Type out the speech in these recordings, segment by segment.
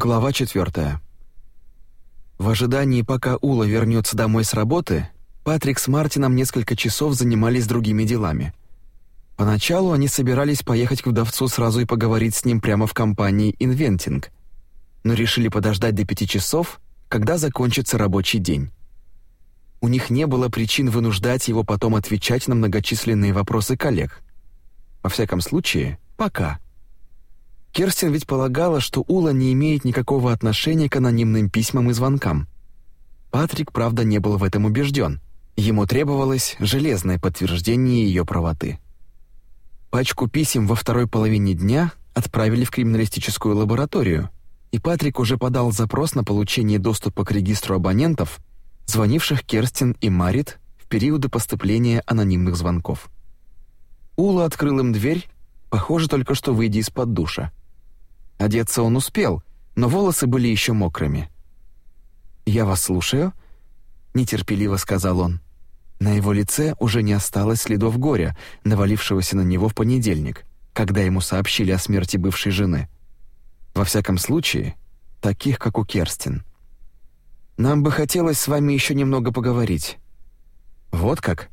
Глава 4. В ожидании, пока Ула вернется домой с работы, Патрик с Мартином несколько часов занимались другими делами. Поначалу они собирались поехать к вдовцу сразу и поговорить с ним прямо в компании Inventing, но решили подождать до пяти часов, когда закончится рабочий день. У них не было причин вынуждать его потом отвечать на многочисленные вопросы коллег. Во всяком случае, пока. Керстин ведь полагала, что Ула не имеет никакого отношения к анонимным письмам и звонкам. Патрик, правда, не был в этом убежден. Ему требовалось железное подтверждение ее правоты. Пачку писем во второй половине дня отправили в криминалистическую лабораторию, и Патрик уже подал запрос на получение доступа к регистру абонентов, звонивших Керстин и Марит в периоды поступления анонимных звонков. Ула открыл им дверь, похоже, только что выйдя из-под душа. Одеться он успел, но волосы были еще мокрыми. «Я вас слушаю», — нетерпеливо сказал он. На его лице уже не осталось следов горя, навалившегося на него в понедельник, когда ему сообщили о смерти бывшей жены. Во всяком случае, таких, как у Керстин. «Нам бы хотелось с вами еще немного поговорить». «Вот как?»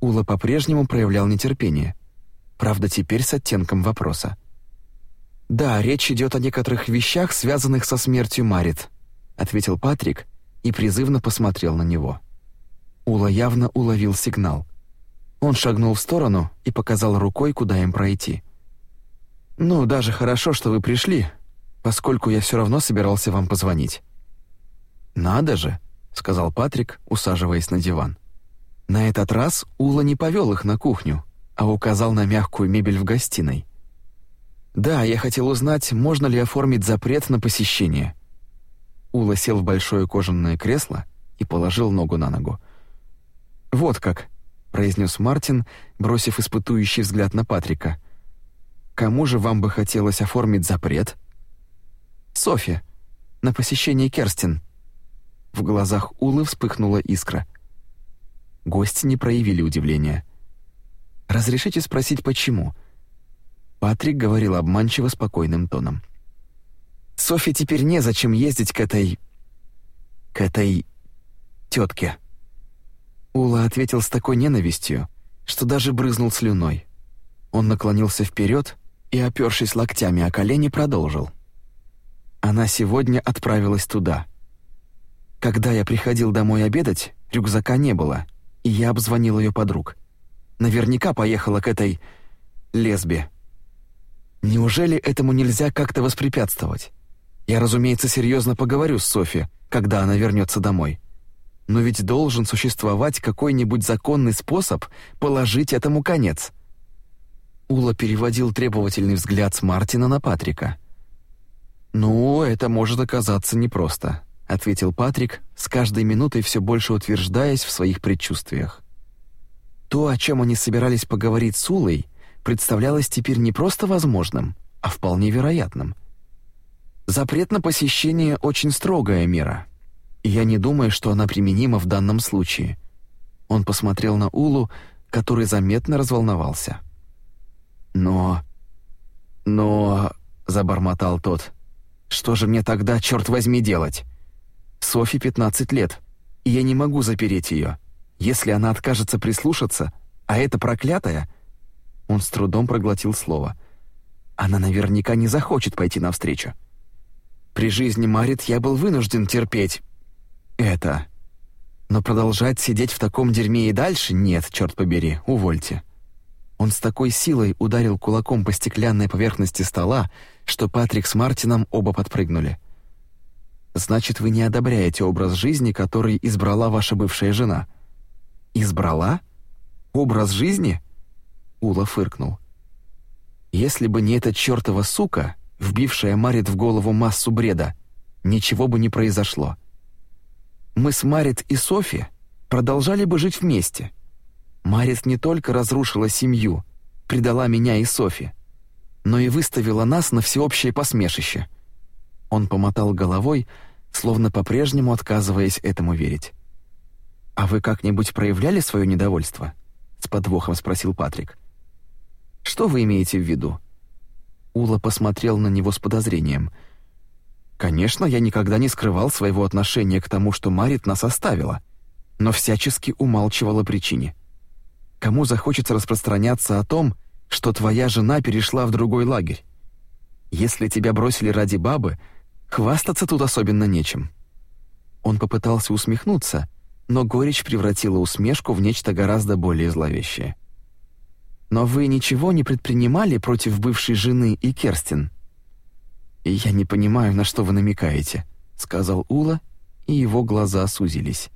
Ула по-прежнему проявлял нетерпение. Правда, теперь с оттенком вопроса. «Да, речь идет о некоторых вещах, связанных со смертью Марит», ответил Патрик и призывно посмотрел на него. Ула явно уловил сигнал. Он шагнул в сторону и показал рукой, куда им пройти. «Ну, даже хорошо, что вы пришли, поскольку я все равно собирался вам позвонить». «Надо же», — сказал Патрик, усаживаясь на диван. На этот раз Ула не повел их на кухню, а указал на мягкую мебель в гостиной. «Да, я хотел узнать, можно ли оформить запрет на посещение». Ула сел в большое кожаное кресло и положил ногу на ногу. «Вот как», — произнес Мартин, бросив испытующий взгляд на Патрика. «Кому же вам бы хотелось оформить запрет?» «Софья, на посещение Керстин». В глазах Улы вспыхнула искра. Гости не проявили удивления. «Разрешите спросить, почему?» Патрик говорил обманчиво спокойным тоном. «Софи теперь незачем ездить к этой... к этой... тетке». Ула ответил с такой ненавистью, что даже брызнул слюной. Он наклонился вперед и, опершись локтями о колени, продолжил. Она сегодня отправилась туда. Когда я приходил домой обедать, рюкзака не было, и я обзвонил ее подруг. Наверняка поехала к этой... лесбе. Неужели этому нельзя как-то воспрепятствовать? Я, разумеется, серьезно поговорю с Софи, когда она вернется домой. Но ведь должен существовать какой-нибудь законный способ положить этому конец. Ула переводил требовательный взгляд с Мартина на Патрика. «Ну, это может оказаться непросто», — ответил Патрик, с каждой минутой все больше утверждаясь в своих предчувствиях. То, о чем они собирались поговорить с Улой, представлялось теперь не просто возможным, а вполне вероятным. Запрет на посещение — очень строгая мера, и я не думаю, что она применима в данном случае. Он посмотрел на Улу, который заметно разволновался. «Но... но...» — забормотал тот. «Что же мне тогда, черт возьми, делать? Софи 15 лет, и я не могу запереть ее. Если она откажется прислушаться, а это проклятая, он с трудом проглотил слово. Она наверняка не захочет пойти навстречу. При жизни Марит я был вынужден терпеть это. Но продолжать сидеть в таком дерьме и дальше нет, черт побери, увольте. Он с такой силой ударил кулаком по стеклянной поверхности стола, что Патрик с Мартином оба подпрыгнули. Значит, вы не одобряете образ жизни, который избрала ваша бывшая жена. Избрала? Образ жизни? Ула фыркнул. Если бы не эта чертова сука, вбившая Марит в голову массу бреда, ничего бы не произошло. Мы с Марит и Софи продолжали бы жить вместе. Марит не только разрушила семью, предала меня и Софи, но и выставила нас на всеобщее посмешище. Он помотал головой, словно по-прежнему отказываясь этому верить. «А вы как-нибудь проявляли свое недовольство?» — с подвохом спросил Патрик. Что вы имеете в виду?» Ула посмотрел на него с подозрением. Конечно, я никогда не скрывал своего отношения к тому, что Марит нас оставила, но всячески умалчивал о причине. Кому захочется распространяться о том, что твоя жена перешла в другой лагерь? Если тебя бросили ради бабы, хвастаться тут особенно нечем. Он попытался усмехнуться, но горечь превратила усмешку в нечто гораздо более зловещее. «Но вы ничего не предпринимали против бывшей жены и Керстин?» «Я не понимаю, на что вы намекаете», — сказал Ула, и его глаза сузились.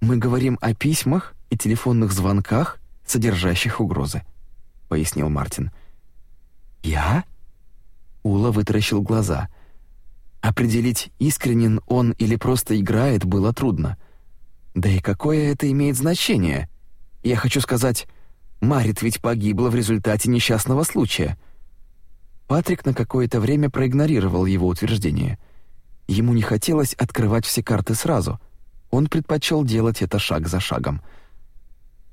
«Мы говорим о письмах и телефонных звонках, содержащих угрозы», — пояснил Мартин. «Я?» Ула вытаращил глаза. Определить, искренен он или просто играет, было трудно. Да и какое это имеет значение? Я хочу сказать, Марит ведь погибла в результате несчастного случая — Патрик на какое-то время проигнорировал его утверждение. Ему не хотелось открывать все карты сразу. Он предпочел делать это шаг за шагом.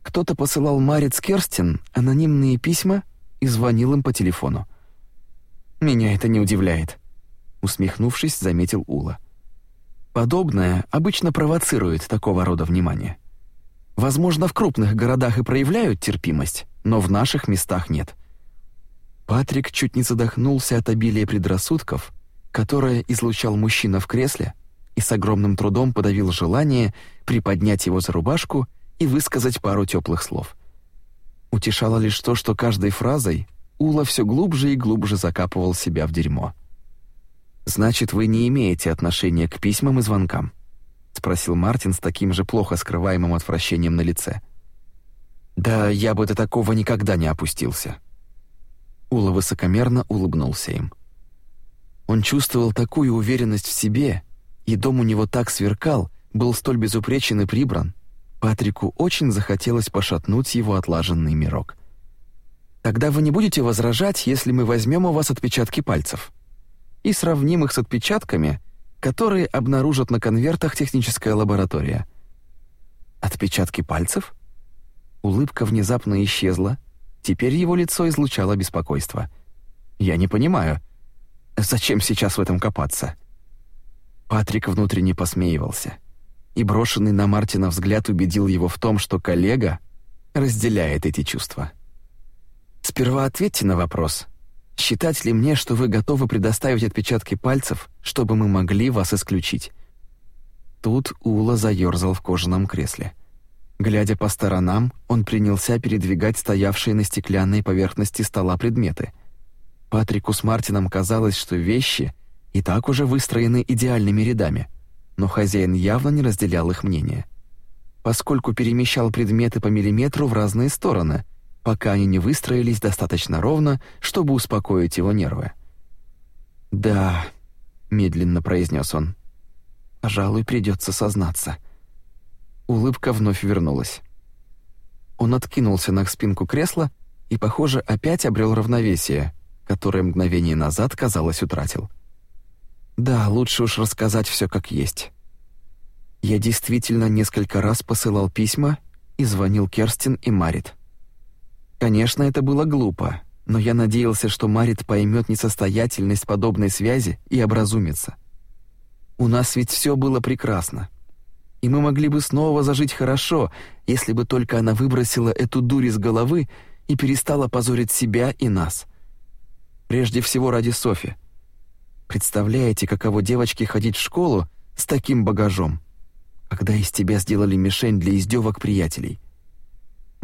Кто-то посылал Марит Керстин анонимные письма и звонил им по телефону. «Меня это не удивляет», — усмехнувшись, заметил Ула. «Подобное обычно провоцирует такого рода внимание. Возможно, в крупных городах и проявляют терпимость, но в наших местах нет». Патрик чуть не задохнулся от обилия предрассудков, которое излучал мужчина в кресле, и с огромным трудом подавил желание приподнять его за рубашку и высказать пару теплых слов. Утешало лишь то, что каждой фразой Ула все глубже и глубже закапывал себя в дерьмо. «Значит, вы не имеете отношения к письмам и звонкам?» — спросил Мартин с таким же плохо скрываемым отвращением на лице. «Да я бы до такого никогда не опустился», Ула высокомерно улыбнулся им. Он чувствовал такую уверенность в себе, и дом у него так сверкал, был столь безупречен и прибран. Патрику очень захотелось пошатнуть его отлаженный мирок. «Тогда вы не будете возражать, если мы возьмем у вас отпечатки пальцев и сравним их с отпечатками, которые обнаружат на конвертах техническая лаборатория». «Отпечатки пальцев?» Улыбка внезапно исчезла, Теперь его лицо излучало беспокойство. «Я не понимаю, зачем сейчас в этом копаться?» Патрик внутренне посмеивался, и брошенный на Мартина взгляд убедил его в том, что коллега разделяет эти чувства. «Сперва ответьте на вопрос. Считать ли мне, что вы готовы предоставить отпечатки пальцев, чтобы мы могли вас исключить?» Тут Ула заерзал в кожаном кресле. Глядя по сторонам, он принялся передвигать стоявшие на стеклянной поверхности стола предметы. Патрику с Мартином казалось, что вещи и так уже выстроены идеальными рядами, но хозяин явно не разделял их мнение. Поскольку перемещал предметы по миллиметру в разные стороны, пока они не выстроились достаточно ровно, чтобы успокоить его нервы. «Да», — медленно произнес он, — «пожалуй, придется сознаться». Улыбка вновь вернулась. Он откинулся на спинку кресла и, похоже, опять обрел равновесие, которое мгновение назад, казалось, утратил. Да, лучше уж рассказать все как есть. Я действительно несколько раз посылал письма и звонил Керстин и Марит. Конечно, это было глупо, но я надеялся, что Марит поймет несостоятельность подобной связи и образумится. У нас ведь все было прекрасно и мы могли бы снова зажить хорошо, если бы только она выбросила эту дурь из головы и перестала позорить себя и нас. Прежде всего ради Софи. Представляете, каково девочке ходить в школу с таким багажом, когда из тебя сделали мишень для издевок приятелей?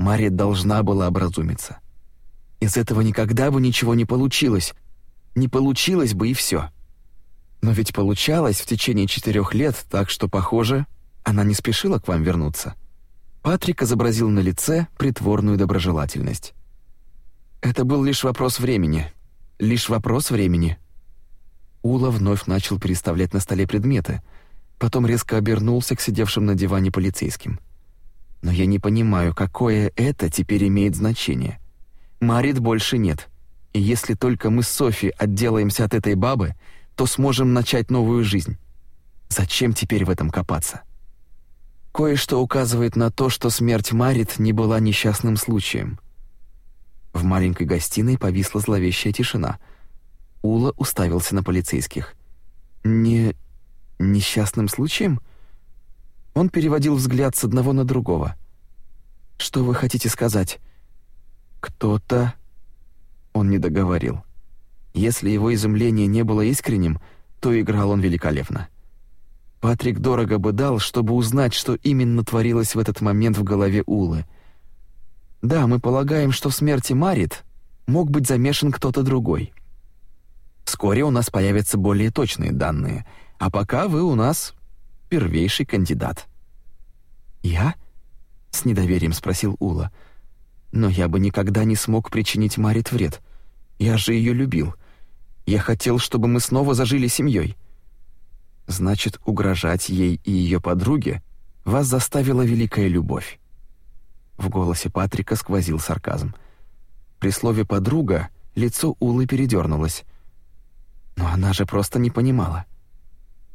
Мария должна была образумиться. Из этого никогда бы ничего не получилось. Не получилось бы и все. Но ведь получалось в течение четырех лет, так что, похоже, она не спешила к вам вернуться. Патрик изобразил на лице притворную доброжелательность. Это был лишь вопрос времени. Лишь вопрос времени. Ула вновь начал переставлять на столе предметы, потом резко обернулся к сидевшим на диване полицейским. Но я не понимаю, какое это теперь имеет значение. Марит больше нет. И если только мы с Софи отделаемся от этой бабы, то сможем начать новую жизнь. Зачем теперь в этом копаться? Кое-что указывает на то, что смерть Марит не была несчастным случаем. В маленькой гостиной повисла зловещая тишина. Ула уставился на полицейских. Не несчастным случаем? Он переводил взгляд с одного на другого. Что вы хотите сказать? Кто-то Он не договорил. Если его изумление не было искренним, то играл он великолепно. Патрик дорого бы дал, чтобы узнать, что именно творилось в этот момент в голове Улы. Да, мы полагаем, что в смерти Марит мог быть замешан кто-то другой. Вскоре у нас появятся более точные данные, а пока вы у нас первейший кандидат. Я? с недоверием спросил Ула. Но я бы никогда не смог причинить Марит вред. Я же ее любил. Я хотел, чтобы мы снова зажили семьей. Значит, угрожать ей и ее подруге вас заставила великая любовь. В голосе Патрика сквозил сарказм. При слове подруга лицо Улы передернулось. Но она же просто не понимала.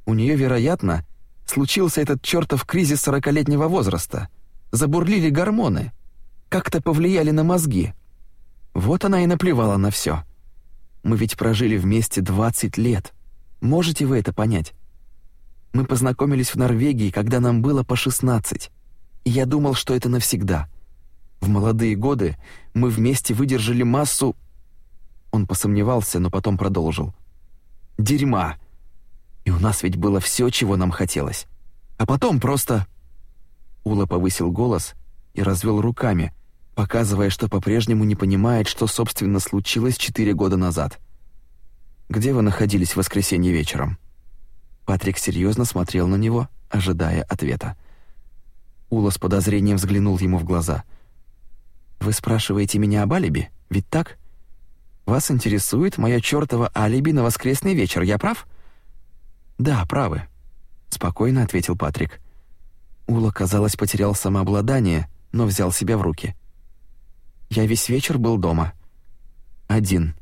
У нее, вероятно, случился этот чертов кризис сорокалетнего возраста. Забурлили гормоны, как-то повлияли на мозги. Вот она и наплевала на все. Мы ведь прожили вместе 20 лет. Можете вы это понять? Мы познакомились в Норвегии, когда нам было по 16. И я думал, что это навсегда. В молодые годы мы вместе выдержали массу Он посомневался, но потом продолжил. Дерьма. И у нас ведь было все, чего нам хотелось. А потом просто Ула повысил голос и развел руками, показывая, что по-прежнему не понимает, что собственно случилось четыре года назад. Где вы находились в воскресенье вечером? Патрик серьезно смотрел на него, ожидая ответа. Ула с подозрением взглянул ему в глаза. Вы спрашиваете меня об алиби, ведь так? Вас интересует мое чёртово алиби на воскресный вечер, я прав? Да, правы, спокойно ответил Патрик. Ула, казалось, потерял самообладание, но взял себя в руки. Я весь вечер был дома. Один.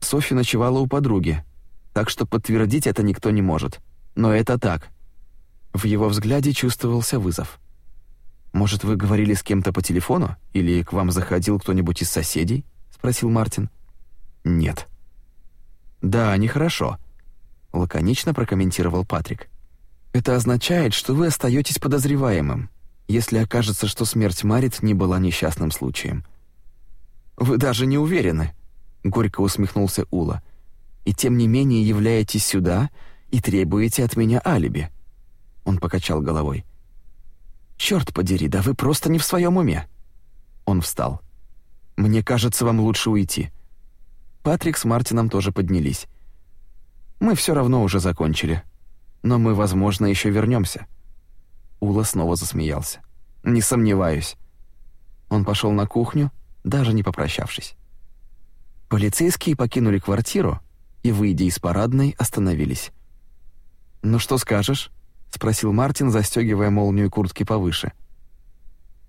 Софи ночевала у подруги, так что подтвердить это никто не может. Но это так. В его взгляде чувствовался вызов. Может, вы говорили с кем-то по телефону или к вам заходил кто-нибудь из соседей? спросил Мартин. Нет. Да, нехорошо, лаконично прокомментировал Патрик. Это означает, что вы остаетесь подозреваемым, если окажется, что смерть Марит не была несчастным случаем. Вы даже не уверены, горько усмехнулся Ула и тем не менее являетесь сюда и требуете от меня алиби». Он покачал головой. «Черт подери, да вы просто не в своем уме!» Он встал. «Мне кажется, вам лучше уйти». Патрик с Мартином тоже поднялись. «Мы все равно уже закончили. Но мы, возможно, еще вернемся. Ула снова засмеялся. «Не сомневаюсь». Он пошел на кухню, даже не попрощавшись. Полицейские покинули квартиру, и, выйдя из парадной, остановились. «Ну что скажешь?» — спросил Мартин, застегивая молнию куртки повыше.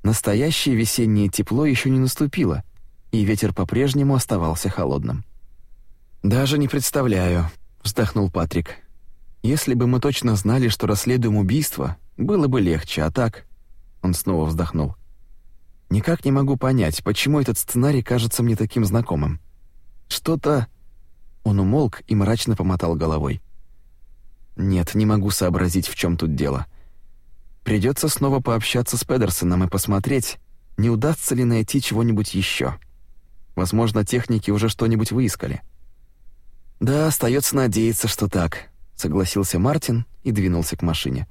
Настоящее весеннее тепло еще не наступило, и ветер по-прежнему оставался холодным. «Даже не представляю», — вздохнул Патрик. «Если бы мы точно знали, что расследуем убийство, было бы легче, а так...» Он снова вздохнул. «Никак не могу понять, почему этот сценарий кажется мне таким знакомым. Что-то он умолк и мрачно помотал головой. «Нет, не могу сообразить, в чем тут дело. Придется снова пообщаться с Педерсоном и посмотреть, не удастся ли найти чего-нибудь еще. Возможно, техники уже что-нибудь выискали». «Да, остается надеяться, что так», — согласился Мартин и двинулся к машине.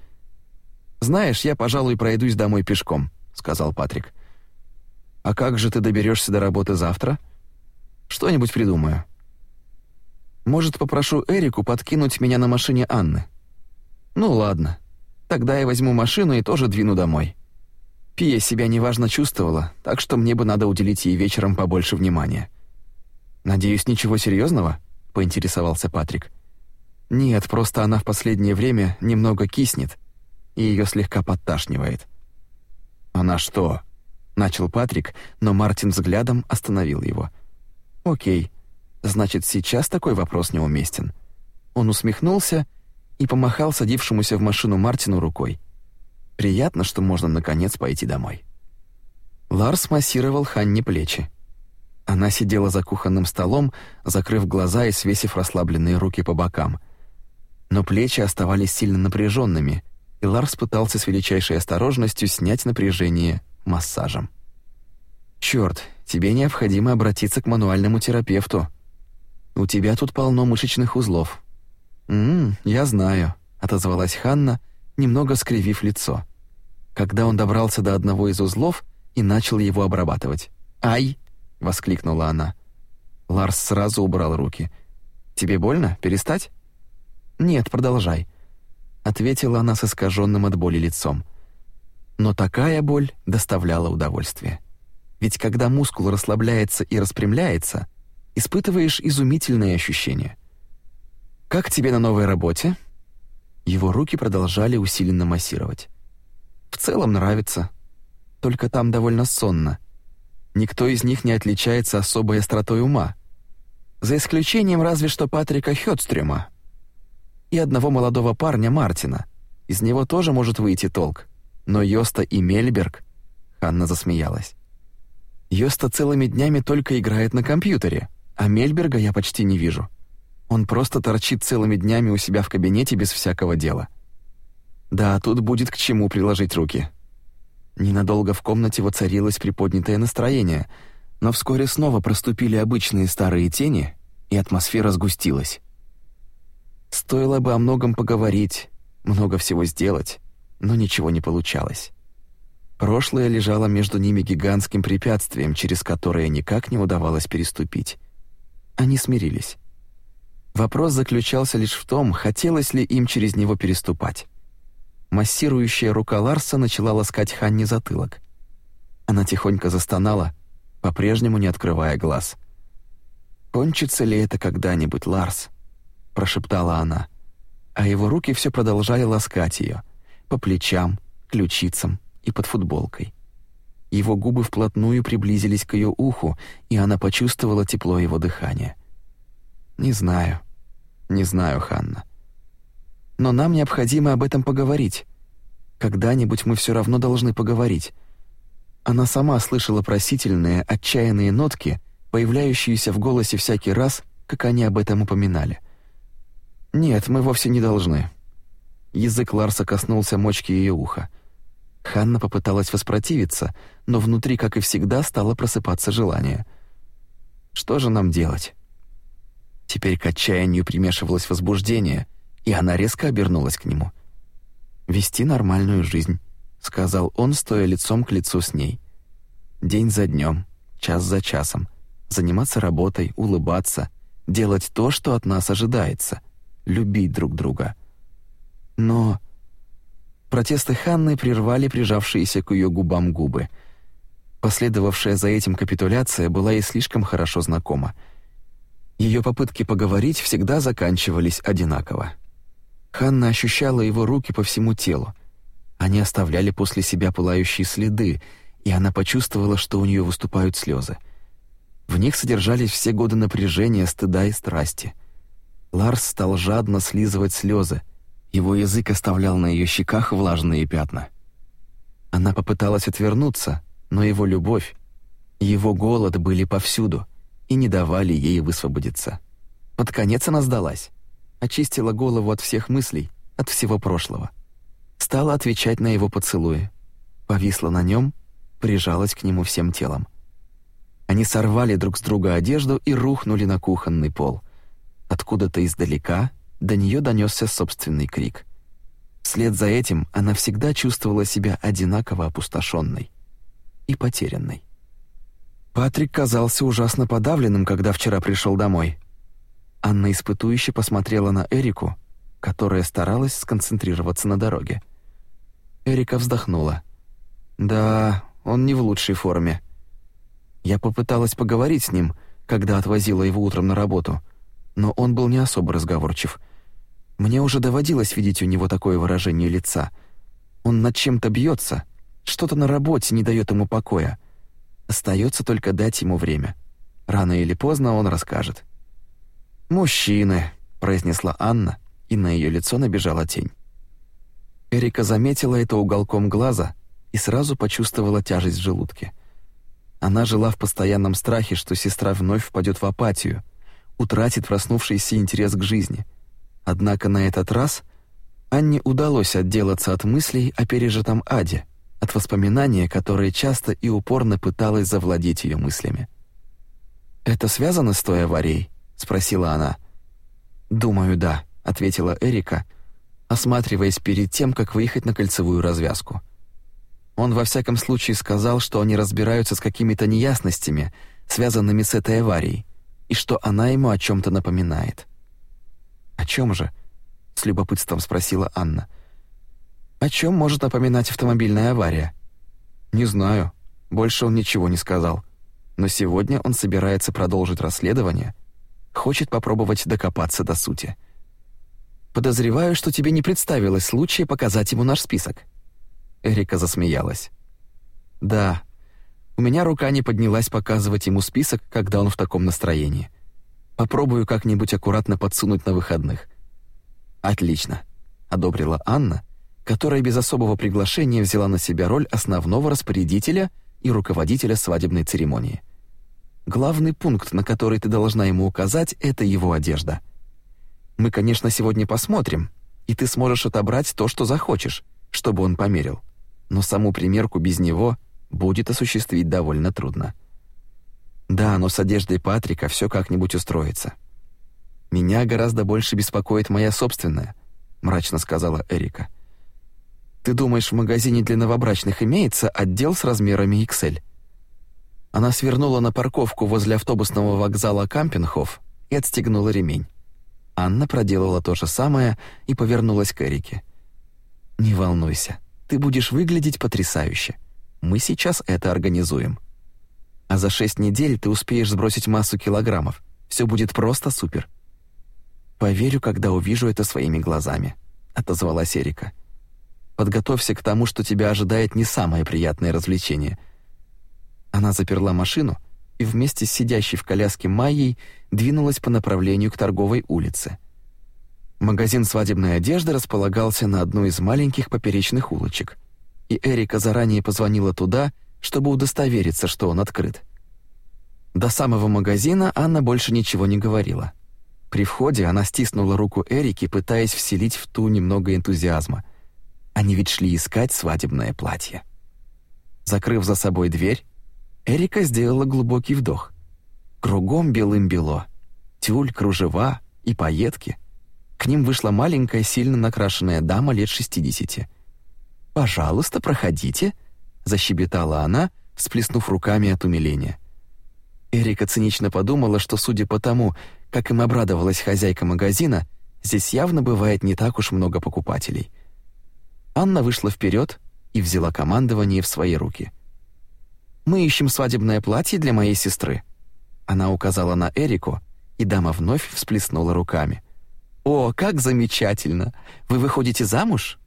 «Знаешь, я, пожалуй, пройдусь домой пешком», — сказал Патрик. «А как же ты доберешься до работы завтра?» «Что-нибудь придумаю». Может, попрошу Эрику подкинуть меня на машине Анны? Ну ладно. Тогда я возьму машину и тоже двину домой. Пия себя неважно чувствовала, так что мне бы надо уделить ей вечером побольше внимания. Надеюсь, ничего серьезного? Поинтересовался Патрик. Нет, просто она в последнее время немного киснет, и ее слегка подташнивает. Она что? начал Патрик, но Мартин взглядом остановил его. О'кей. Значит, сейчас такой вопрос неуместен. Он усмехнулся и помахал садившемуся в машину Мартину рукой. Приятно, что можно наконец пойти домой. Ларс массировал Ханне плечи. Она сидела за кухонным столом, закрыв глаза и свесив расслабленные руки по бокам. Но плечи оставались сильно напряженными, и Ларс пытался с величайшей осторожностью снять напряжение массажем. «Чёрт, тебе необходимо обратиться к мануальному терапевту. У тебя тут полно мышечных узлов». «М-м, я знаю», — отозвалась Ханна, немного скривив лицо. Когда он добрался до одного из узлов и начал его обрабатывать. «Ай!» — воскликнула она. Ларс сразу убрал руки. «Тебе больно? Перестать?» «Нет, продолжай», — ответила она с искаженным от боли лицом. Но такая боль доставляла удовольствие. Ведь когда мускул расслабляется и распрямляется, испытываешь изумительные ощущения. «Как тебе на новой работе?» Его руки продолжали усиленно массировать. «В целом нравится. Только там довольно сонно. Никто из них не отличается особой остротой ума. За исключением разве что Патрика Хёдстрюма и одного молодого парня Мартина. Из него тоже может выйти толк. Но Йоста и Мельберг...» Ханна засмеялась. «Йоста целыми днями только играет на компьютере, а Мельберга я почти не вижу. Он просто торчит целыми днями у себя в кабинете без всякого дела. Да, тут будет к чему приложить руки». Ненадолго в комнате воцарилось приподнятое настроение, но вскоре снова проступили обычные старые тени, и атмосфера сгустилась. Стоило бы о многом поговорить, много всего сделать, но ничего не получалось. Прошлое лежало между ними гигантским препятствием, через которое никак не удавалось переступить. Они смирились. Вопрос заключался лишь в том, хотелось ли им через него переступать. Массирующая рука Ларса начала ласкать Ханни затылок. Она тихонько застонала, по-прежнему не открывая глаз. «Кончится ли это когда-нибудь, Ларс?» — прошептала она, а его руки все продолжали ласкать ее — по плечам, ключицам и под футболкой. Его губы вплотную приблизились к ее уху, и она почувствовала тепло его дыхания. «Не знаю, не знаю, Ханна. Но нам необходимо об этом поговорить. Когда-нибудь мы все равно должны поговорить». Она сама слышала просительные, отчаянные нотки, появляющиеся в голосе всякий раз, как они об этом упоминали. «Нет, мы вовсе не должны. Язык Ларса коснулся мочки ее уха. Ханна попыталась воспротивиться, но внутри, как и всегда, стало просыпаться желание. Что же нам делать? Теперь к отчаянию примешивалось возбуждение, и она резко обернулась к нему. «Вести нормальную жизнь», — сказал он, стоя лицом к лицу с ней. «День за днем, час за часом. Заниматься работой, улыбаться, делать то, что от нас ожидается, любить друг друга». Но... Протесты Ханны прервали прижавшиеся к ее губам губы. Последовавшая за этим капитуляция была ей слишком хорошо знакома. Ее попытки поговорить всегда заканчивались одинаково. Ханна ощущала его руки по всему телу. Они оставляли после себя пылающие следы, и она почувствовала, что у нее выступают слезы. В них содержались все годы напряжения, стыда и страсти. Ларс стал жадно слизывать слезы, его язык оставлял на ее щеках влажные пятна. Она попыталась отвернуться, но его любовь, его голод были повсюду и не давали ей высвободиться. Под конец она сдалась, очистила голову от всех мыслей, от всего прошлого. Стала отвечать на его поцелуи, повисла на нем, прижалась к нему всем телом. Они сорвали друг с друга одежду и рухнули на кухонный пол. Откуда-то издалека до нее донесся собственный крик. Вслед за этим она всегда чувствовала себя одинаково опустошенной и потерянной. Патрик казался ужасно подавленным, когда вчера пришел домой. Анна испытующе посмотрела на Эрику, которая старалась сконцентрироваться на дороге. Эрика вздохнула. «Да, он не в лучшей форме. Я попыталась поговорить с ним, когда отвозила его утром на работу, но он был не особо разговорчив. Мне уже доводилось видеть у него такое выражение лица. Он над чем-то бьется, что-то на работе не дает ему покоя. Остается только дать ему время. Рано или поздно он расскажет. «Мужчины», — произнесла Анна, и на ее лицо набежала тень. Эрика заметила это уголком глаза и сразу почувствовала тяжесть в желудке. Она жила в постоянном страхе, что сестра вновь впадет в апатию, утратит проснувшийся интерес к жизни — Однако на этот раз Анне удалось отделаться от мыслей о пережитом аде, от воспоминания, которые часто и упорно пыталась завладеть ее мыслями. «Это связано с той аварией?» — спросила она. «Думаю, да», — ответила Эрика, осматриваясь перед тем, как выехать на кольцевую развязку. Он во всяком случае сказал, что они разбираются с какими-то неясностями, связанными с этой аварией, и что она ему о чем то напоминает. «О чем же?» — с любопытством спросила Анна. «О чем может напоминать автомобильная авария?» «Не знаю. Больше он ничего не сказал. Но сегодня он собирается продолжить расследование, хочет попробовать докопаться до сути». «Подозреваю, что тебе не представилось случая показать ему наш список», Эрика засмеялась. «Да, у меня рука не поднялась показывать ему список, когда он в таком настроении. Попробую как-нибудь аккуратно подсунуть на выходных». «Отлично», — одобрила Анна, которая без особого приглашения взяла на себя роль основного распорядителя и руководителя свадебной церемонии. «Главный пункт, на который ты должна ему указать, — это его одежда. Мы, конечно, сегодня посмотрим, и ты сможешь отобрать то, что захочешь, чтобы он померил но саму примерку без него будет осуществить довольно трудно. Да, но с одеждой Патрика все как-нибудь устроится. Меня гораздо больше беспокоит моя собственная, мрачно сказала Эрика. Ты думаешь, в магазине для новобрачных имеется отдел с размерами XL? Она свернула на парковку возле автобусного вокзала Кампенхоф и отстегнула ремень. Анна проделала то же самое и повернулась к Эрике. «Не волнуйся, ты будешь выглядеть потрясающе. Мы сейчас это организуем. А за шесть недель ты успеешь сбросить массу килограммов. Все будет просто супер. Поверю, когда увижу это своими глазами, отозвалась Эрика. Подготовься к тому, что тебя ожидает не самое приятное развлечение. Она заперла машину и вместе с сидящей в коляске Майей двинулась по направлению к торговой улице. Магазин свадебной одежды располагался на одной из маленьких поперечных улочек, и Эрика заранее позвонила туда, чтобы удостовериться, что он открыт. До самого магазина Анна больше ничего не говорила. При входе она стиснула руку Эрики, пытаясь вселить в ту немного энтузиазма. Они ведь шли искать свадебное платье. Закрыв за собой дверь, Эрика сделала глубокий вдох. Кругом белым-бело. Тюль, кружева и пайетки — к ним вышла маленькая, сильно накрашенная дама лет шестидесяти. «Пожалуйста, проходите», — защебетала она, всплеснув руками от умиления. Эрика цинично подумала, что, судя по тому, как им обрадовалась хозяйка магазина, здесь явно бывает не так уж много покупателей. Анна вышла вперед и взяла командование в свои руки. «Мы ищем свадебное платье для моей сестры». Она указала на Эрику, и дама вновь всплеснула руками. «О, как замечательно! Вы выходите замуж?»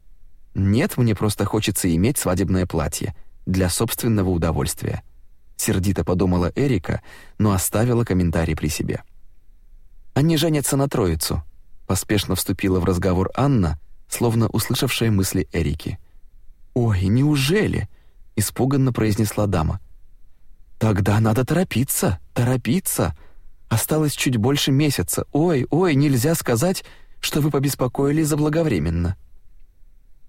«Нет, мне просто хочется иметь свадебное платье для собственного удовольствия», сердито подумала Эрика, но оставила комментарий при себе. «Они женятся на троицу», поспешно вступила в разговор Анна, словно услышавшая мысли Эрики. «Ой, неужели?» — испуганно произнесла дама. «Тогда надо торопиться, торопиться!» Осталось чуть больше месяца. Ой, ой, нельзя сказать, что вы побеспокоились заблаговременно».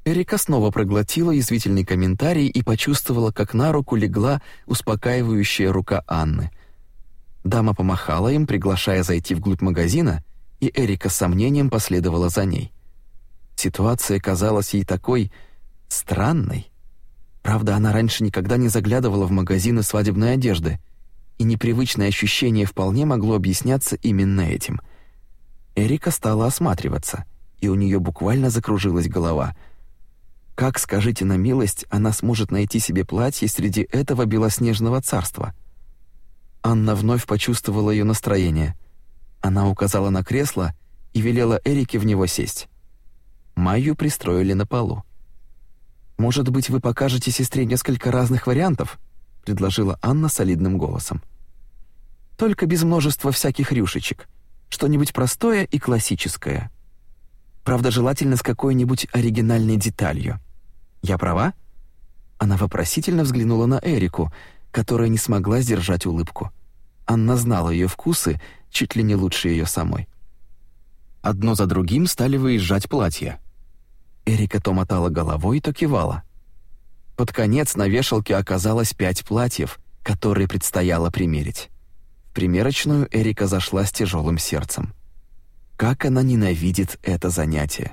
Эрика снова проглотила язвительный комментарий и почувствовала, как на руку легла успокаивающая рука Анны. Дама помахала им, приглашая зайти вглубь магазина, и Эрика с сомнением последовала за ней. Ситуация казалась ей такой странной. Правда, она раньше никогда не заглядывала в магазины свадебной одежды — и непривычное ощущение вполне могло объясняться именно этим. Эрика стала осматриваться, и у нее буквально закружилась голова. Как, скажите на милость, она сможет найти себе платье среди этого белоснежного царства? Анна вновь почувствовала ее настроение. Она указала на кресло и велела Эрике в него сесть. Майю пристроили на полу. «Может быть, вы покажете сестре несколько разных вариантов?» — предложила Анна солидным голосом. «Только без множества всяких рюшечек. Что-нибудь простое и классическое. Правда, желательно с какой-нибудь оригинальной деталью. Я права?» Она вопросительно взглянула на Эрику, которая не смогла сдержать улыбку. Анна знала ее вкусы чуть ли не лучше ее самой. Одно за другим стали выезжать платья. Эрика то мотала головой, то кивала. Под конец на вешалке оказалось пять платьев, которые предстояло примерить. В примерочную Эрика зашла с тяжелым сердцем. Как она ненавидит это занятие.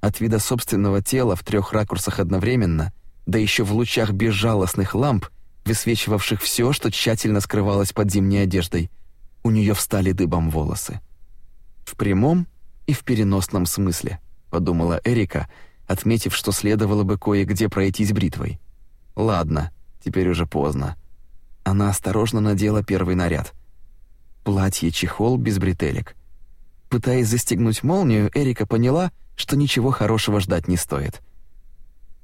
От вида собственного тела в трех ракурсах одновременно, да еще в лучах безжалостных ламп, высвечивавших все, что тщательно скрывалось под зимней одеждой, у нее встали дыбом волосы. В прямом и в переносном смысле, подумала Эрика, отметив, что следовало бы кое-где пройтись бритвой. Ладно, теперь уже поздно. Она осторожно надела первый наряд. Платье-чехол без бретелек. Пытаясь застегнуть молнию, Эрика поняла, что ничего хорошего ждать не стоит.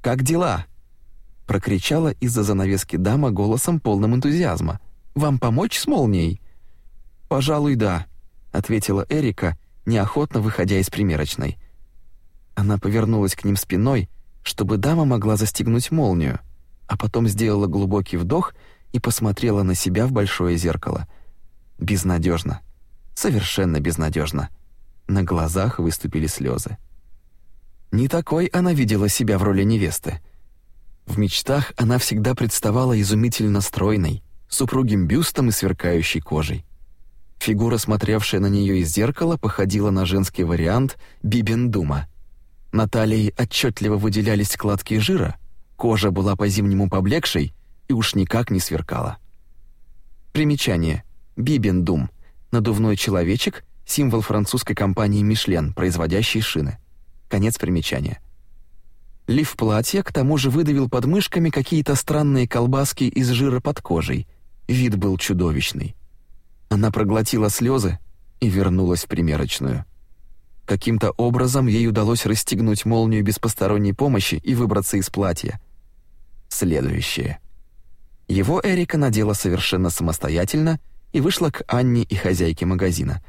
«Как дела?» — прокричала из-за занавески дама голосом полным энтузиазма. «Вам помочь с молнией?» «Пожалуй, да», — ответила Эрика, неохотно выходя из примерочной. Она повернулась к ним спиной, чтобы дама могла застегнуть молнию, а потом сделала глубокий вдох и посмотрела на себя в большое зеркало. Безнадежно. Совершенно безнадежно. На глазах выступили слезы. Не такой она видела себя в роли невесты. В мечтах она всегда представала изумительно стройной, с упругим бюстом и сверкающей кожей. Фигура, смотревшая на нее из зеркала, походила на женский вариант бибендума. На талии отчетливо выделялись складки жира, кожа была по-зимнему поблекшей и уж никак не сверкала. Примечание. Бибендум. Надувной человечек, символ французской компании «Мишлен», производящей шины. Конец примечания. Лиф платья к тому же выдавил под мышками какие-то странные колбаски из жира под кожей. Вид был чудовищный. Она проглотила слезы и вернулась в примерочную. Каким-то образом ей удалось расстегнуть молнию без посторонней помощи и выбраться из платья. Следующее. Его Эрика надела совершенно самостоятельно и вышла к Анне и хозяйке магазина.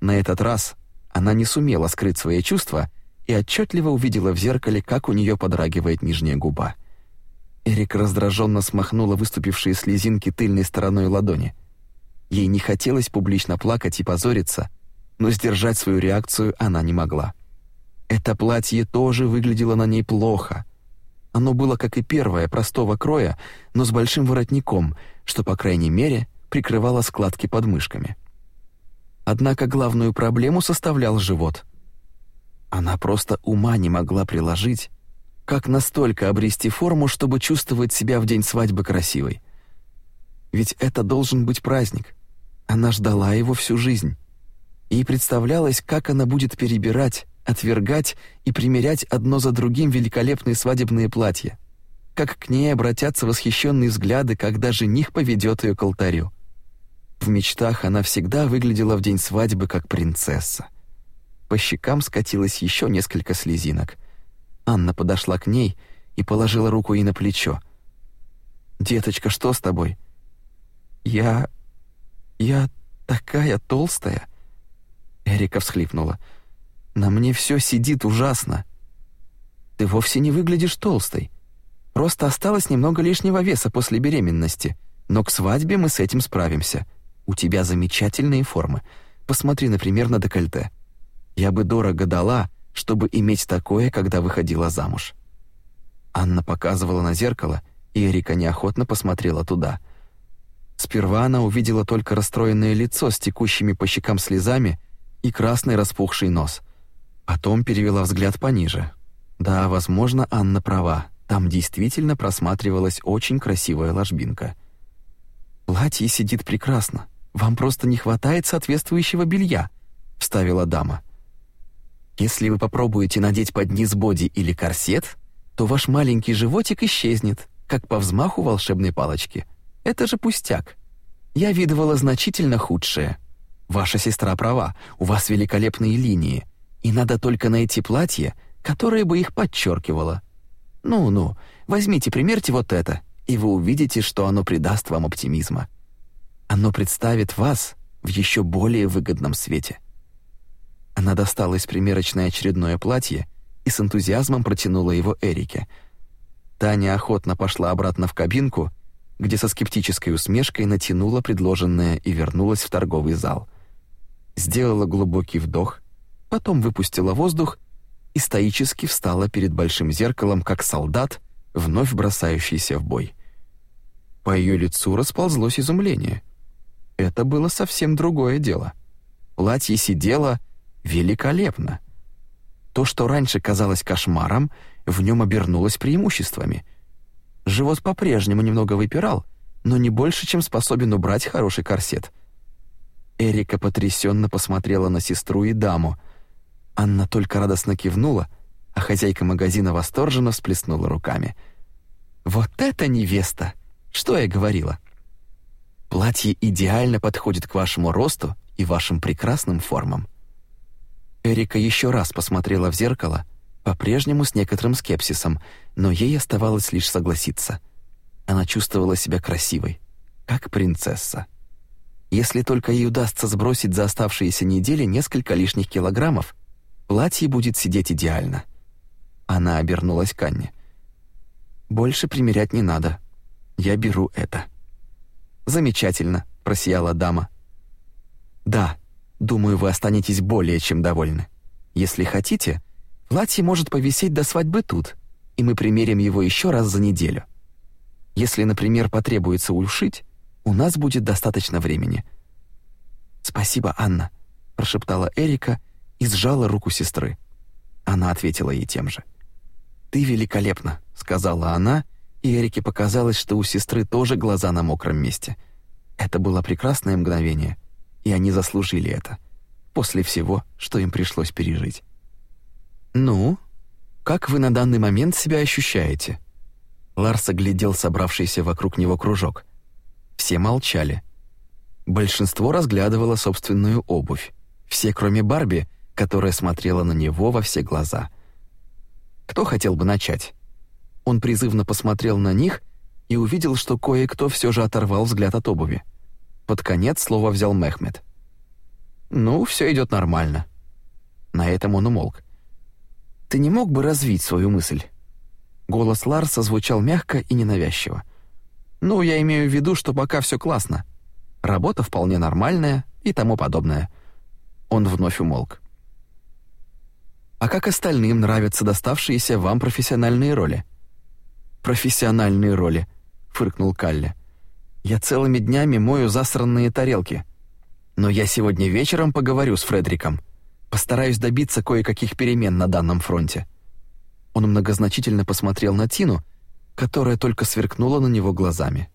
На этот раз она не сумела скрыть свои чувства и отчетливо увидела в зеркале, как у нее подрагивает нижняя губа. Эрика раздраженно смахнула выступившие слезинки тыльной стороной ладони — Ей не хотелось публично плакать и позориться, но сдержать свою реакцию она не могла. Это платье тоже выглядело на ней плохо. Оно было, как и первое, простого кроя, но с большим воротником, что, по крайней мере, прикрывало складки под мышками. Однако главную проблему составлял живот. Она просто ума не могла приложить, как настолько обрести форму, чтобы чувствовать себя в день свадьбы красивой. Ведь это должен быть праздник. Она ждала его всю жизнь. Ей представлялось, как она будет перебирать, отвергать и примерять одно за другим великолепные свадебные платья. Как к ней обратятся восхищенные взгляды, когда жених поведет ее к алтарю. В мечтах она всегда выглядела в день свадьбы как принцесса. По щекам скатилось еще несколько слезинок. Анна подошла к ней и положила руку ей на плечо. «Деточка, что с тобой?» «Я... «Я такая толстая!» Эрика всхлипнула. «На мне все сидит ужасно!» «Ты вовсе не выглядишь толстой. Просто осталось немного лишнего веса после беременности, но к свадьбе мы с этим справимся. У тебя замечательные формы. Посмотри, например, на декольте. Я бы дорого дала, чтобы иметь такое, когда выходила замуж». Анна показывала на зеркало, и Эрика неохотно посмотрела туда — Сперва она увидела только расстроенное лицо с текущими по щекам слезами и красный распухший нос. Потом перевела взгляд пониже. Да, возможно, Анна права. Там действительно просматривалась очень красивая ложбинка. «Платье сидит прекрасно. Вам просто не хватает соответствующего белья», — вставила дама. «Если вы попробуете надеть под низ боди или корсет, то ваш маленький животик исчезнет, как по взмаху волшебной палочки», это же пустяк. Я видывала значительно худшее. Ваша сестра права, у вас великолепные линии, и надо только найти платье, которое бы их подчеркивало. Ну-ну, возьмите, примерьте вот это, и вы увидите, что оно придаст вам оптимизма. Оно представит вас в еще более выгодном свете. Она достала из примерочной очередное платье и с энтузиазмом протянула его Эрике. Таня охотно пошла обратно в кабинку где со скептической усмешкой натянула предложенное и вернулась в торговый зал. Сделала глубокий вдох, потом выпустила воздух и стоически встала перед большим зеркалом, как солдат, вновь бросающийся в бой. По ее лицу расползлось изумление. Это было совсем другое дело. Платье сидело великолепно. То, что раньше казалось кошмаром, в нем обернулось преимуществами. Живот по-прежнему немного выпирал, но не больше, чем способен убрать хороший корсет. Эрика потрясенно посмотрела на сестру и даму. Анна только радостно кивнула, а хозяйка магазина восторженно всплеснула руками. «Вот это невеста! Что я говорила?» «Платье идеально подходит к вашему росту и вашим прекрасным формам». Эрика еще раз посмотрела в зеркало, по-прежнему с некоторым скепсисом, но ей оставалось лишь согласиться. Она чувствовала себя красивой, как принцесса. Если только ей удастся сбросить за оставшиеся недели несколько лишних килограммов, платье будет сидеть идеально. Она обернулась к Анне. «Больше примерять не надо. Я беру это». «Замечательно», — просияла дама. «Да, думаю, вы останетесь более чем довольны. Если хотите, платье может повисеть до свадьбы тут, и мы примерим его еще раз за неделю. Если, например, потребуется ушить, у нас будет достаточно времени». «Спасибо, Анна», — прошептала Эрика и сжала руку сестры. Она ответила ей тем же. «Ты великолепна», — сказала она, и Эрике показалось, что у сестры тоже глаза на мокром месте. Это было прекрасное мгновение, и они заслужили это, после всего, что им пришлось пережить. «Ну, как вы на данный момент себя ощущаете?» Ларс оглядел собравшийся вокруг него кружок — все молчали. Большинство разглядывало собственную обувь. Все, кроме Барби, которая смотрела на него во все глаза. Кто хотел бы начать? Он призывно посмотрел на них и увидел, что кое-кто все же оторвал взгляд от обуви. Под конец слово взял Мехмед. «Ну, все идет нормально». На этом он умолк. «Ты не мог бы развить свою мысль?» Голос Ларса звучал мягко и ненавязчиво. Ну, я имею в виду, что пока все классно. Работа вполне нормальная и тому подобное. Он вновь умолк. А как остальным нравятся доставшиеся вам профессиональные роли? Профессиональные роли, фыркнул Калли. Я целыми днями мою засранные тарелки. Но я сегодня вечером поговорю с Фредриком. Постараюсь добиться кое-каких перемен на данном фронте. Он многозначительно посмотрел на Тину, которая только сверкнула на него глазами.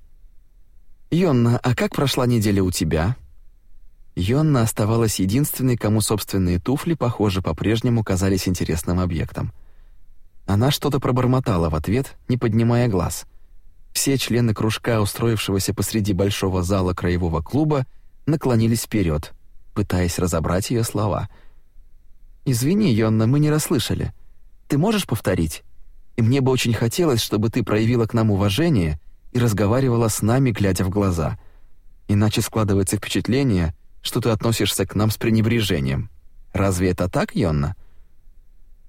«Йонна, а как прошла неделя у тебя?» Йонна оставалась единственной, кому собственные туфли, похоже, по-прежнему казались интересным объектом. Она что-то пробормотала в ответ, не поднимая глаз. Все члены кружка, устроившегося посреди большого зала краевого клуба, наклонились вперед, пытаясь разобрать ее слова. «Извини, Йонна, мы не расслышали. Ты можешь повторить?» И мне бы очень хотелось, чтобы ты проявила к нам уважение и разговаривала с нами, глядя в глаза. Иначе складывается впечатление, что ты относишься к нам с пренебрежением. Разве это так, Йонна?»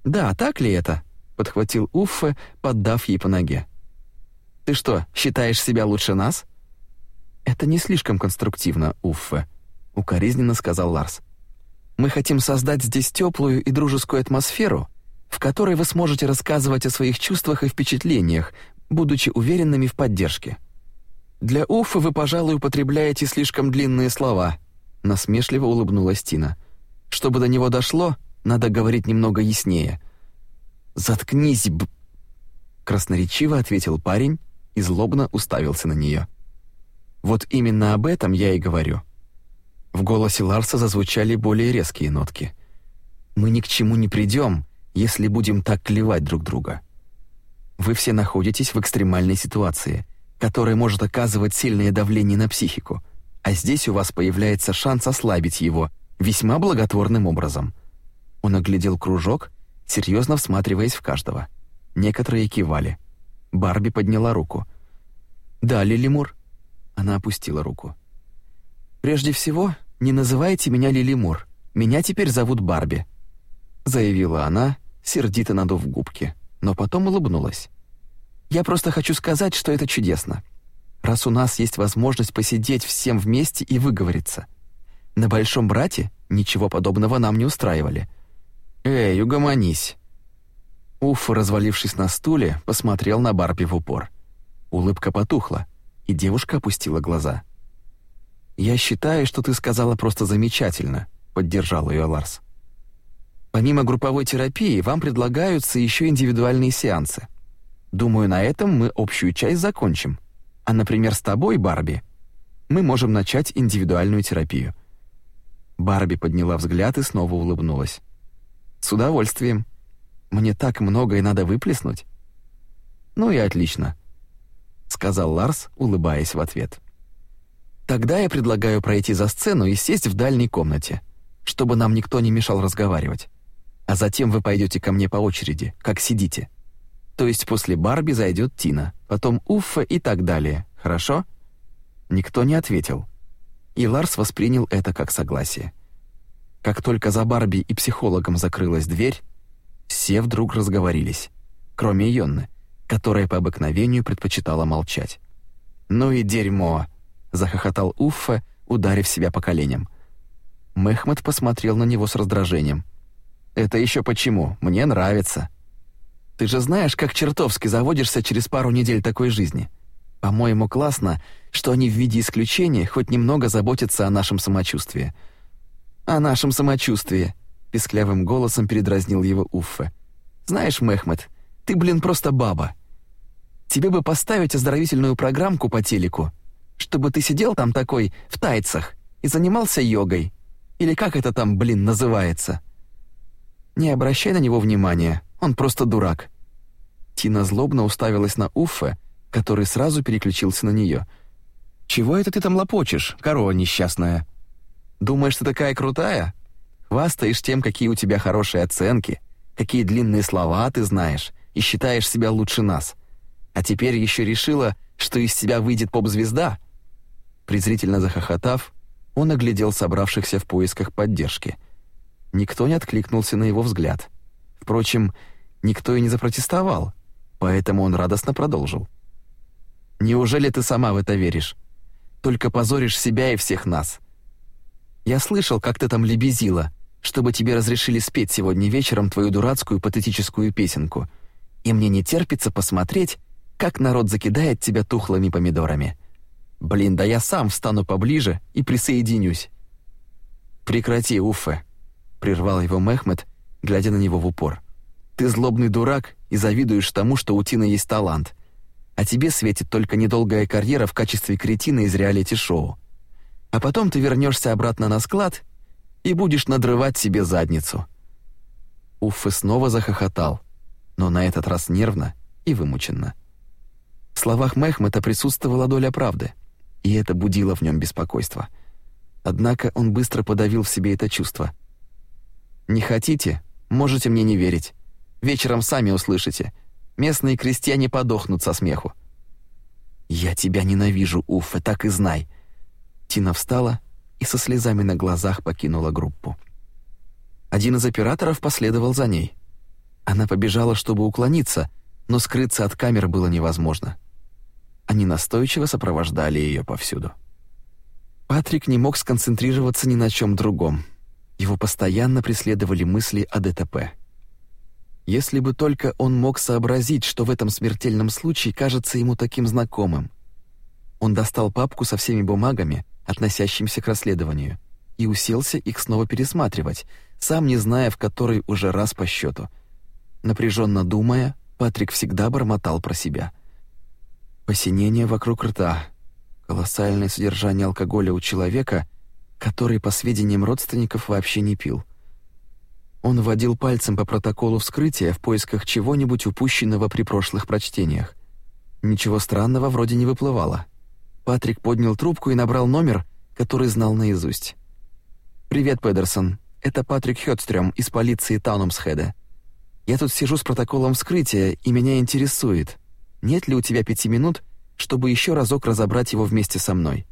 «Да, так ли это?» — подхватил Уффе, поддав ей по ноге. «Ты что, считаешь себя лучше нас?» «Это не слишком конструктивно, Уффе», — укоризненно сказал Ларс. «Мы хотим создать здесь теплую и дружескую атмосферу, в которой вы сможете рассказывать о своих чувствах и впечатлениях, будучи уверенными в поддержке. Для Уфы вы, пожалуй, употребляете слишком длинные слова, насмешливо улыбнулась Тина. Чтобы до него дошло, надо говорить немного яснее. Заткнись, б... красноречиво ответил парень и злобно уставился на нее. Вот именно об этом я и говорю. В голосе Ларса зазвучали более резкие нотки. Мы ни к чему не придем, если будем так клевать друг друга. Вы все находитесь в экстремальной ситуации, которая может оказывать сильное давление на психику, а здесь у вас появляется шанс ослабить его весьма благотворным образом. Он оглядел кружок, серьезно всматриваясь в каждого. Некоторые кивали. Барби подняла руку. «Да, Лилимур». Она опустила руку. «Прежде всего, не называйте меня Лилимур. Меня теперь зовут Барби», — заявила она, сердито надув губки, но потом улыбнулась. «Я просто хочу сказать, что это чудесно. Раз у нас есть возможность посидеть всем вместе и выговориться. На Большом Брате ничего подобного нам не устраивали. «Эй, угомонись!» Уф, развалившись на стуле, посмотрел на Барби в упор. Улыбка потухла, и девушка опустила глаза. «Я считаю, что ты сказала просто замечательно», — поддержал ее Ларс. «Помимо групповой терапии, вам предлагаются еще индивидуальные сеансы. Думаю, на этом мы общую часть закончим. А, например, с тобой, Барби, мы можем начать индивидуальную терапию». Барби подняла взгляд и снова улыбнулась. «С удовольствием. Мне так многое надо выплеснуть». «Ну и отлично», — сказал Ларс, улыбаясь в ответ. «Тогда я предлагаю пройти за сцену и сесть в дальней комнате, чтобы нам никто не мешал разговаривать. А затем вы пойдете ко мне по очереди, как сидите. То есть после Барби зайдет Тина, потом Уффа и так далее, хорошо?» Никто не ответил, и Ларс воспринял это как согласие. Как только за Барби и психологом закрылась дверь, все вдруг разговорились, кроме Йонны, которая по обыкновению предпочитала молчать. «Ну и дерьмо!» — захохотал Уффа, ударив себя по коленям. Мехмед посмотрел на него с раздражением. «Это еще почему? Мне нравится. Ты же знаешь, как чертовски заводишься через пару недель такой жизни. По-моему, классно, что они в виде исключения хоть немного заботятся о нашем самочувствии». «О нашем самочувствии», — песклявым голосом передразнил его Уффе. «Знаешь, Мехмед, ты, блин, просто баба. Тебе бы поставить оздоровительную программку по телеку, чтобы ты сидел там такой, в тайцах, и занимался йогой. Или как это там, блин, называется?» «Не обращай на него внимания, он просто дурак». Тина злобно уставилась на Уффе, который сразу переключился на нее. «Чего это ты там лопочешь, корова несчастная?» Думаешь, ты такая крутая? Хвастаешь тем, какие у тебя хорошие оценки, какие длинные слова ты знаешь и считаешь себя лучше нас. А теперь еще решила, что из тебя выйдет поп-звезда?» Презрительно захохотав, он оглядел собравшихся в поисках поддержки. Никто не откликнулся на его взгляд. Впрочем, никто и не запротестовал, поэтому он радостно продолжил. «Неужели ты сама в это веришь? Только позоришь себя и всех нас. Я слышал, как ты там лебезила, чтобы тебе разрешили спеть сегодня вечером твою дурацкую патетическую песенку. И мне не терпится посмотреть, как народ закидает тебя тухлыми помидорами. Блин, да я сам встану поближе и присоединюсь. Прекрати, Уфе, прервал его Мехмед, глядя на него в упор. Ты злобный дурак и завидуешь тому, что у Тины есть талант. А тебе светит только недолгая карьера в качестве кретина из реалити-шоу а потом ты вернешься обратно на склад и будешь надрывать себе задницу». Уффе снова захохотал, но на этот раз нервно и вымученно. В словах Мехмета присутствовала доля правды, и это будило в нем беспокойство. Однако он быстро подавил в себе это чувство. «Не хотите? Можете мне не верить. Вечером сами услышите. Местные крестьяне подохнут со смеху». «Я тебя ненавижу, Уффе, так и знай», Тина встала и со слезами на глазах покинула группу. Один из операторов последовал за ней. Она побежала, чтобы уклониться, но скрыться от камер было невозможно. Они настойчиво сопровождали ее повсюду. Патрик не мог сконцентрироваться ни на чем другом. Его постоянно преследовали мысли о ДТП. Если бы только он мог сообразить, что в этом смертельном случае кажется ему таким знакомым. Он достал папку со всеми бумагами, относящимся к расследованию, и уселся их снова пересматривать, сам не зная, в который уже раз по счету. Напряженно думая, Патрик всегда бормотал про себя. Посинение вокруг рта, колоссальное содержание алкоголя у человека, который, по сведениям родственников, вообще не пил. Он водил пальцем по протоколу вскрытия в поисках чего-нибудь упущенного при прошлых прочтениях. Ничего странного вроде не выплывало. Патрик поднял трубку и набрал номер, который знал наизусть. «Привет, Педерсон. Это Патрик Хёдстрём из полиции Таунумсхеда. Я тут сижу с протоколом вскрытия, и меня интересует, нет ли у тебя пяти минут, чтобы еще разок разобрать его вместе со мной?»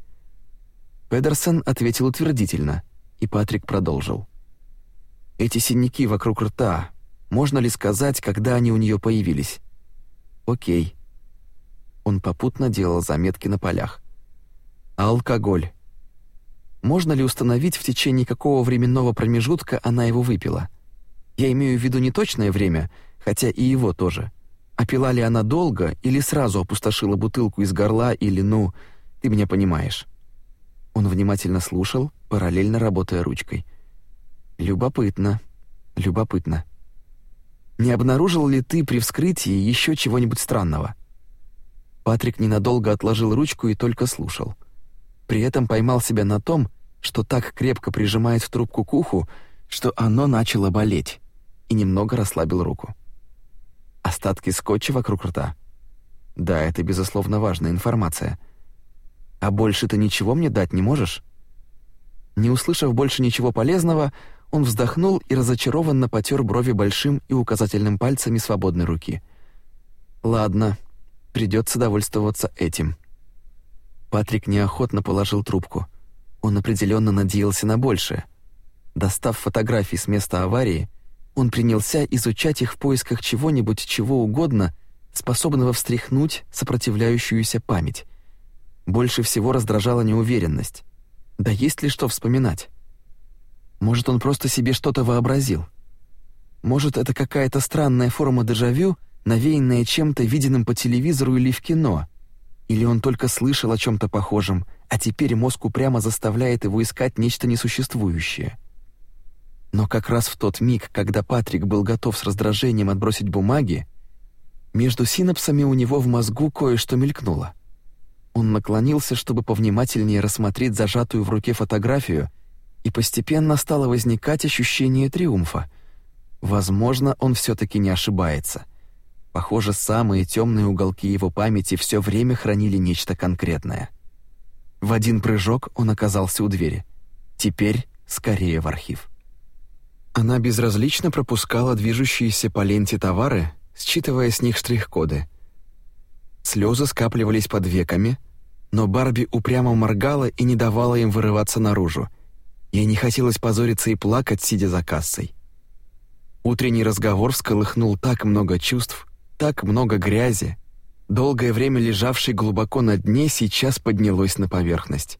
Педерсон ответил утвердительно, и Патрик продолжил. «Эти синяки вокруг рта, можно ли сказать, когда они у нее появились?» «Окей». Он попутно делал заметки на полях. А алкоголь? Можно ли установить, в течение какого временного промежутка она его выпила? Я имею в виду не точное время, хотя и его тоже. А пила ли она долго или сразу опустошила бутылку из горла или, ну, ты меня понимаешь. Он внимательно слушал, параллельно работая ручкой. Любопытно. Любопытно. Не обнаружил ли ты при вскрытии еще чего-нибудь странного? Патрик ненадолго отложил ручку и только слушал. При этом поймал себя на том, что так крепко прижимает трубку к уху, что оно начало болеть, и немного расслабил руку. Остатки скотча вокруг рта. Да, это безусловно важная информация. А больше ты ничего мне дать не можешь? Не услышав больше ничего полезного, он вздохнул и разочарованно потер брови большим и указательным пальцами свободной руки. Ладно, придется довольствоваться этим. Патрик неохотно положил трубку. Он определенно надеялся на большее. Достав фотографии с места аварии, он принялся изучать их в поисках чего-нибудь, чего угодно, способного встряхнуть сопротивляющуюся память. Больше всего раздражала неуверенность. Да есть ли что вспоминать? Может, он просто себе что-то вообразил? Может, это какая-то странная форма дежавю, навеянная чем-то виденным по телевизору или в кино? Или он только слышал о чем-то похожем, а теперь мозг упрямо заставляет его искать нечто несуществующее? Но как раз в тот миг, когда Патрик был готов с раздражением отбросить бумаги, между синапсами у него в мозгу кое-что мелькнуло. Он наклонился, чтобы повнимательнее рассмотреть зажатую в руке фотографию, и постепенно стало возникать ощущение триумфа. Возможно, он все-таки не ошибается. Похоже, самые темные уголки его памяти все время хранили нечто конкретное. В один прыжок он оказался у двери. Теперь скорее в архив. Она безразлично пропускала движущиеся по ленте товары, считывая с них штрих-коды. Слезы скапливались под веками, но Барби упрямо моргала и не давала им вырываться наружу. Ей не хотелось позориться и плакать, сидя за кассой. Утренний разговор всколыхнул так много чувств, так много грязи. Долгое время лежавшей глубоко на дне сейчас поднялось на поверхность.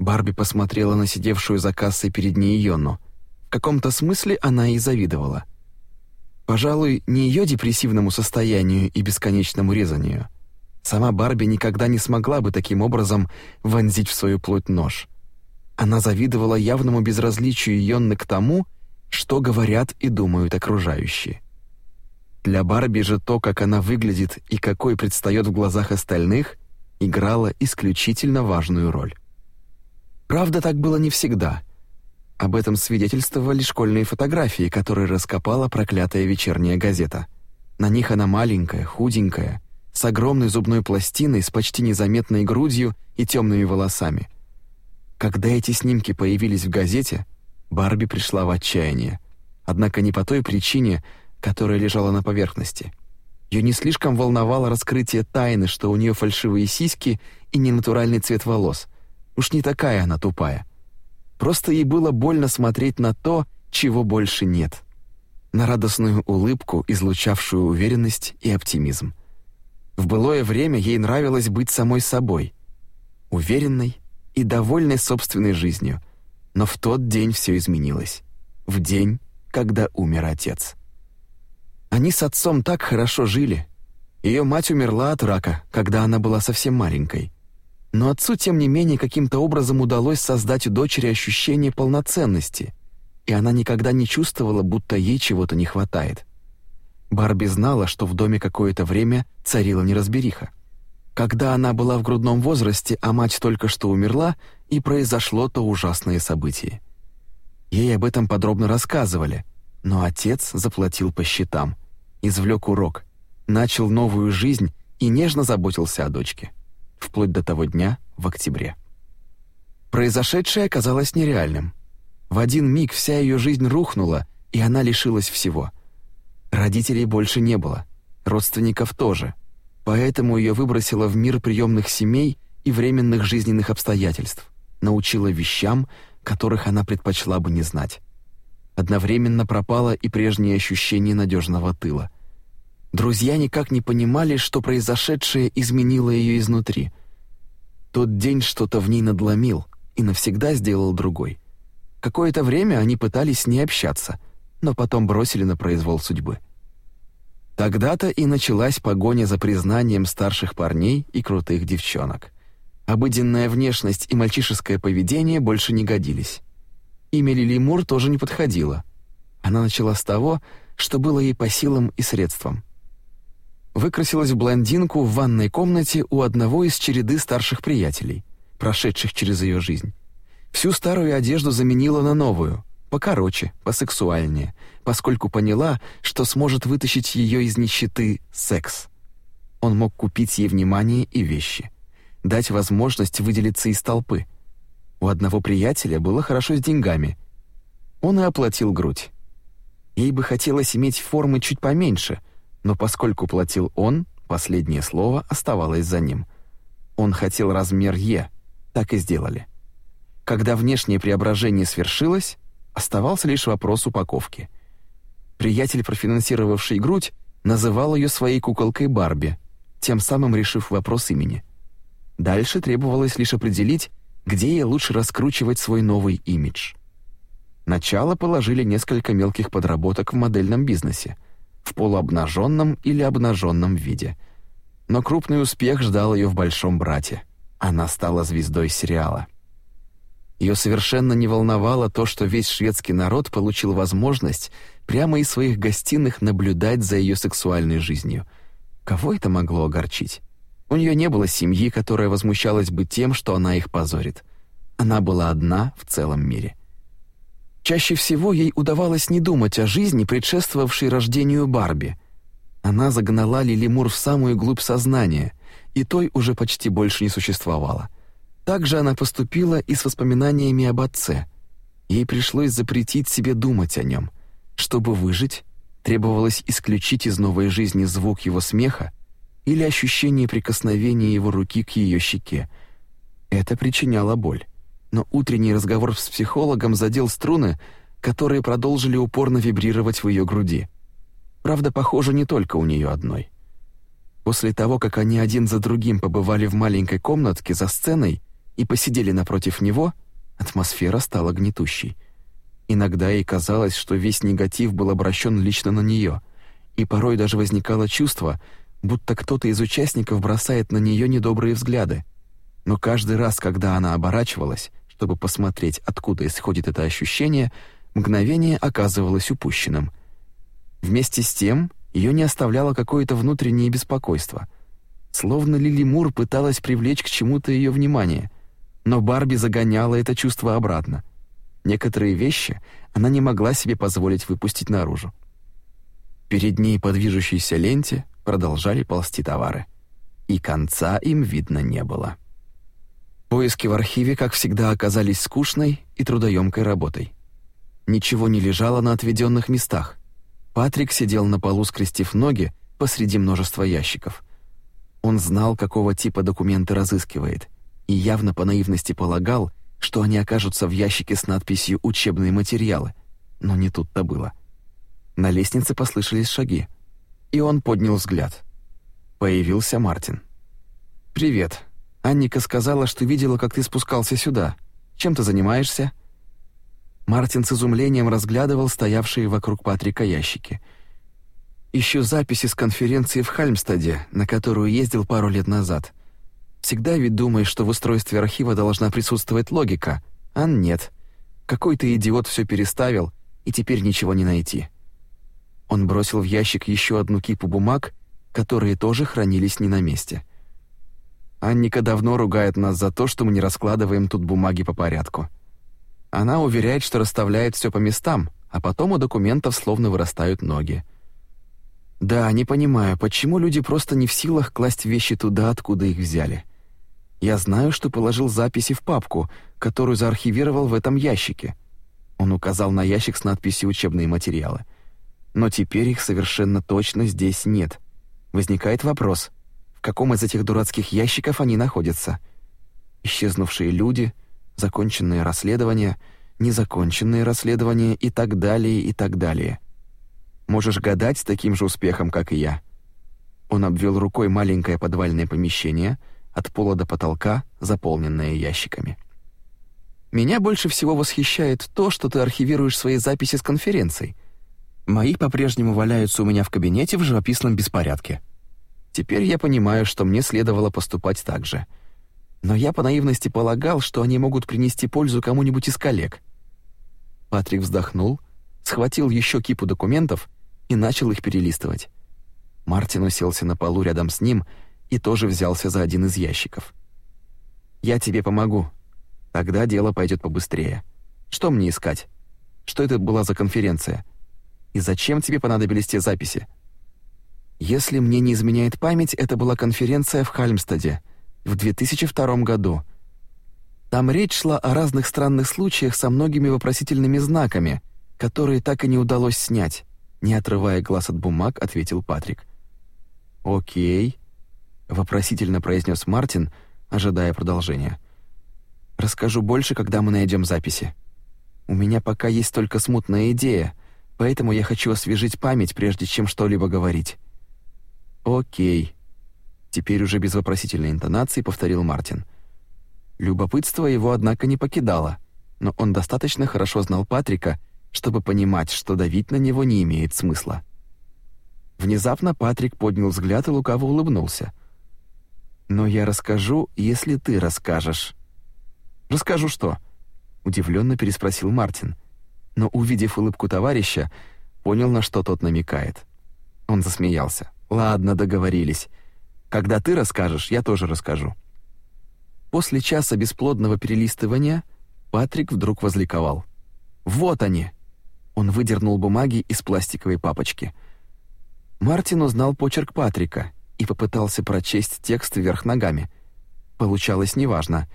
Барби посмотрела на сидевшую за кассой перед ней Йону. В каком-то смысле она ей завидовала. Пожалуй, не ее депрессивному состоянию и бесконечному резанию. Сама Барби никогда не смогла бы таким образом вонзить в свою плоть нож. Она завидовала явному безразличию Йонны к тому, что говорят и думают окружающие. Для Барби же то, как она выглядит и какой предстает в глазах остальных, играло исключительно важную роль. Правда, так было не всегда. Об этом свидетельствовали школьные фотографии, которые раскопала проклятая вечерняя газета. На них она маленькая, худенькая, с огромной зубной пластиной, с почти незаметной грудью и темными волосами — когда эти снимки появились в газете, Барби пришла в отчаяние. Однако не по той причине, которая лежала на поверхности. Ее не слишком волновало раскрытие тайны, что у нее фальшивые сиськи и ненатуральный цвет волос. Уж не такая она тупая. Просто ей было больно смотреть на то, чего больше нет. На радостную улыбку, излучавшую уверенность и оптимизм. В былое время ей нравилось быть самой собой. Уверенной, и довольной собственной жизнью. Но в тот день все изменилось. В день, когда умер отец. Они с отцом так хорошо жили. Ее мать умерла от рака, когда она была совсем маленькой. Но отцу, тем не менее, каким-то образом удалось создать у дочери ощущение полноценности, и она никогда не чувствовала, будто ей чего-то не хватает. Барби знала, что в доме какое-то время царила неразбериха. Когда она была в грудном возрасте, а мать только что умерла, и произошло то ужасное событие. Ей об этом подробно рассказывали, но отец заплатил по счетам, извлек урок, начал новую жизнь и нежно заботился о дочке. Вплоть до того дня в октябре. Произошедшее оказалось нереальным. В один миг вся ее жизнь рухнула, и она лишилась всего. Родителей больше не было, родственников тоже — Поэтому ее выбросило в мир приемных семей и временных жизненных обстоятельств, научила вещам, которых она предпочла бы не знать. Одновременно пропало и прежнее ощущение надежного тыла. Друзья никак не понимали, что произошедшее изменило ее изнутри. Тот день что-то в ней надломил и навсегда сделал другой. Какое-то время они пытались с ней общаться, но потом бросили на произвол судьбы. Тогда-то и началась погоня за признанием старших парней и крутых девчонок. Обыденная внешность и мальчишеское поведение больше не годились. Имя Лили Мур тоже не подходило. Она начала с того, что было ей по силам и средствам. Выкрасилась в блондинку в ванной комнате у одного из череды старших приятелей, прошедших через ее жизнь. Всю старую одежду заменила на новую, покороче, посексуальнее, поскольку поняла, что сможет вытащить ее из нищеты секс. Он мог купить ей внимание и вещи, дать возможность выделиться из толпы. У одного приятеля было хорошо с деньгами. Он и оплатил грудь. Ей бы хотелось иметь формы чуть поменьше, но поскольку платил он, последнее слово оставалось за ним. Он хотел размер Е, так и сделали. Когда внешнее преображение свершилось, оставался лишь вопрос упаковки. Приятель, профинансировавший грудь, называл ее своей куколкой Барби, тем самым решив вопрос имени. Дальше требовалось лишь определить, где ей лучше раскручивать свой новый имидж. Начало положили несколько мелких подработок в модельном бизнесе, в полуобнаженном или обнаженном виде. Но крупный успех ждал ее в «Большом брате». Она стала звездой сериала. Ее совершенно не волновало то, что весь шведский народ получил возможность прямо из своих гостиных наблюдать за ее сексуальной жизнью. Кого это могло огорчить? У нее не было семьи, которая возмущалась бы тем, что она их позорит. Она была одна в целом мире. Чаще всего ей удавалось не думать о жизни, предшествовавшей рождению Барби. Она загнала Лилимур в самую глубь сознания, и той уже почти больше не существовало — так же она поступила и с воспоминаниями об отце. Ей пришлось запретить себе думать о нем. Чтобы выжить, требовалось исключить из новой жизни звук его смеха или ощущение прикосновения его руки к ее щеке. Это причиняло боль. Но утренний разговор с психологом задел струны, которые продолжили упорно вибрировать в ее груди. Правда, похоже, не только у нее одной. После того, как они один за другим побывали в маленькой комнатке за сценой, и посидели напротив него, атмосфера стала гнетущей. Иногда ей казалось, что весь негатив был обращен лично на нее, и порой даже возникало чувство, будто кто-то из участников бросает на нее недобрые взгляды. Но каждый раз, когда она оборачивалась, чтобы посмотреть, откуда исходит это ощущение, мгновение оказывалось упущенным. Вместе с тем, ее не оставляло какое-то внутреннее беспокойство. Словно Лили Мур пыталась привлечь к чему-то ее внимание — но Барби загоняла это чувство обратно. Некоторые вещи она не могла себе позволить выпустить наружу. Перед ней по движущейся ленте продолжали ползти товары, и конца им видно не было. Поиски в архиве, как всегда, оказались скучной и трудоемкой работой. Ничего не лежало на отведенных местах. Патрик сидел на полу, скрестив ноги посреди множества ящиков. Он знал, какого типа документы разыскивает — и явно по наивности полагал, что они окажутся в ящике с надписью «Учебные материалы». Но не тут-то было. На лестнице послышались шаги, и он поднял взгляд. Появился Мартин. «Привет. Анника сказала, что видела, как ты спускался сюда. Чем ты занимаешься?» Мартин с изумлением разглядывал стоявшие вокруг Патрика ящики. «Ищу записи с конференции в Хальмстаде, на которую ездил пару лет назад. Всегда ведь думаешь, что в устройстве архива должна присутствовать логика, а нет. Какой-то идиот все переставил, и теперь ничего не найти. Он бросил в ящик еще одну кипу бумаг, которые тоже хранились не на месте. Анника давно ругает нас за то, что мы не раскладываем тут бумаги по порядку. Она уверяет, что расставляет все по местам, а потом у документов словно вырастают ноги. Да, не понимаю, почему люди просто не в силах класть вещи туда, откуда их взяли. Я знаю, что положил записи в папку, которую заархивировал в этом ящике. Он указал на ящик с надписью «Учебные материалы». Но теперь их совершенно точно здесь нет. Возникает вопрос, в каком из этих дурацких ящиков они находятся? Исчезнувшие люди, законченные расследования, незаконченные расследования и так далее, и так далее. Можешь гадать с таким же успехом, как и я. Он обвел рукой маленькое подвальное помещение — от пола до потолка, заполненные ящиками. Меня больше всего восхищает то, что ты архивируешь свои записи с конференций. Мои по-прежнему валяются у меня в кабинете в живописном беспорядке. Теперь я понимаю, что мне следовало поступать так же. Но я по наивности полагал, что они могут принести пользу кому-нибудь из коллег. Патрик вздохнул, схватил еще кипу документов и начал их перелистывать. Мартин уселся на полу рядом с ним и тоже взялся за один из ящиков. «Я тебе помогу. Тогда дело пойдет побыстрее. Что мне искать? Что это была за конференция? И зачем тебе понадобились те записи?» Если мне не изменяет память, это была конференция в Хальмстаде в 2002 году. Там речь шла о разных странных случаях со многими вопросительными знаками, которые так и не удалось снять, не отрывая глаз от бумаг, ответил Патрик. «Окей», — вопросительно произнес Мартин, ожидая продолжения. «Расскажу больше, когда мы найдем записи. У меня пока есть только смутная идея, поэтому я хочу освежить память, прежде чем что-либо говорить». «Окей», — теперь уже без вопросительной интонации повторил Мартин. Любопытство его, однако, не покидало, но он достаточно хорошо знал Патрика, чтобы понимать, что давить на него не имеет смысла. Внезапно Патрик поднял взгляд и лукаво улыбнулся. «Но я расскажу, если ты расскажешь». «Расскажу что?» — удивленно переспросил Мартин, но, увидев улыбку товарища, понял, на что тот намекает. Он засмеялся. «Ладно, договорились. Когда ты расскажешь, я тоже расскажу». После часа бесплодного перелистывания Патрик вдруг возликовал. «Вот они!» Он выдернул бумаги из пластиковой папочки. Мартин узнал почерк Патрика и попытался прочесть текст вверх ногами. Получалось неважно,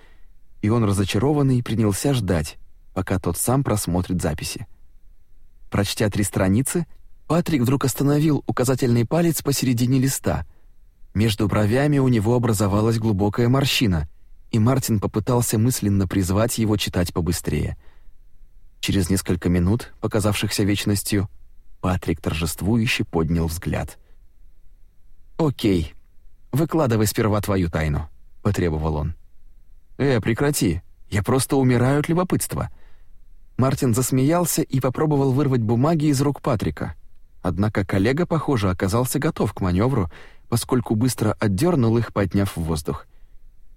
и он разочарованный принялся ждать, пока тот сам просмотрит записи. Прочтя три страницы, Патрик вдруг остановил указательный палец посередине листа. Между бровями у него образовалась глубокая морщина, и Мартин попытался мысленно призвать его читать побыстрее. Через несколько минут, показавшихся вечностью, Патрик торжествующе поднял взгляд. «Окей, выкладывай сперва твою тайну», — потребовал он. «Э, прекрати, я просто умираю от любопытства». Мартин засмеялся и попробовал вырвать бумаги из рук Патрика — Однако коллега, похоже, оказался готов к маневру, поскольку быстро отдернул их, подняв в воздух.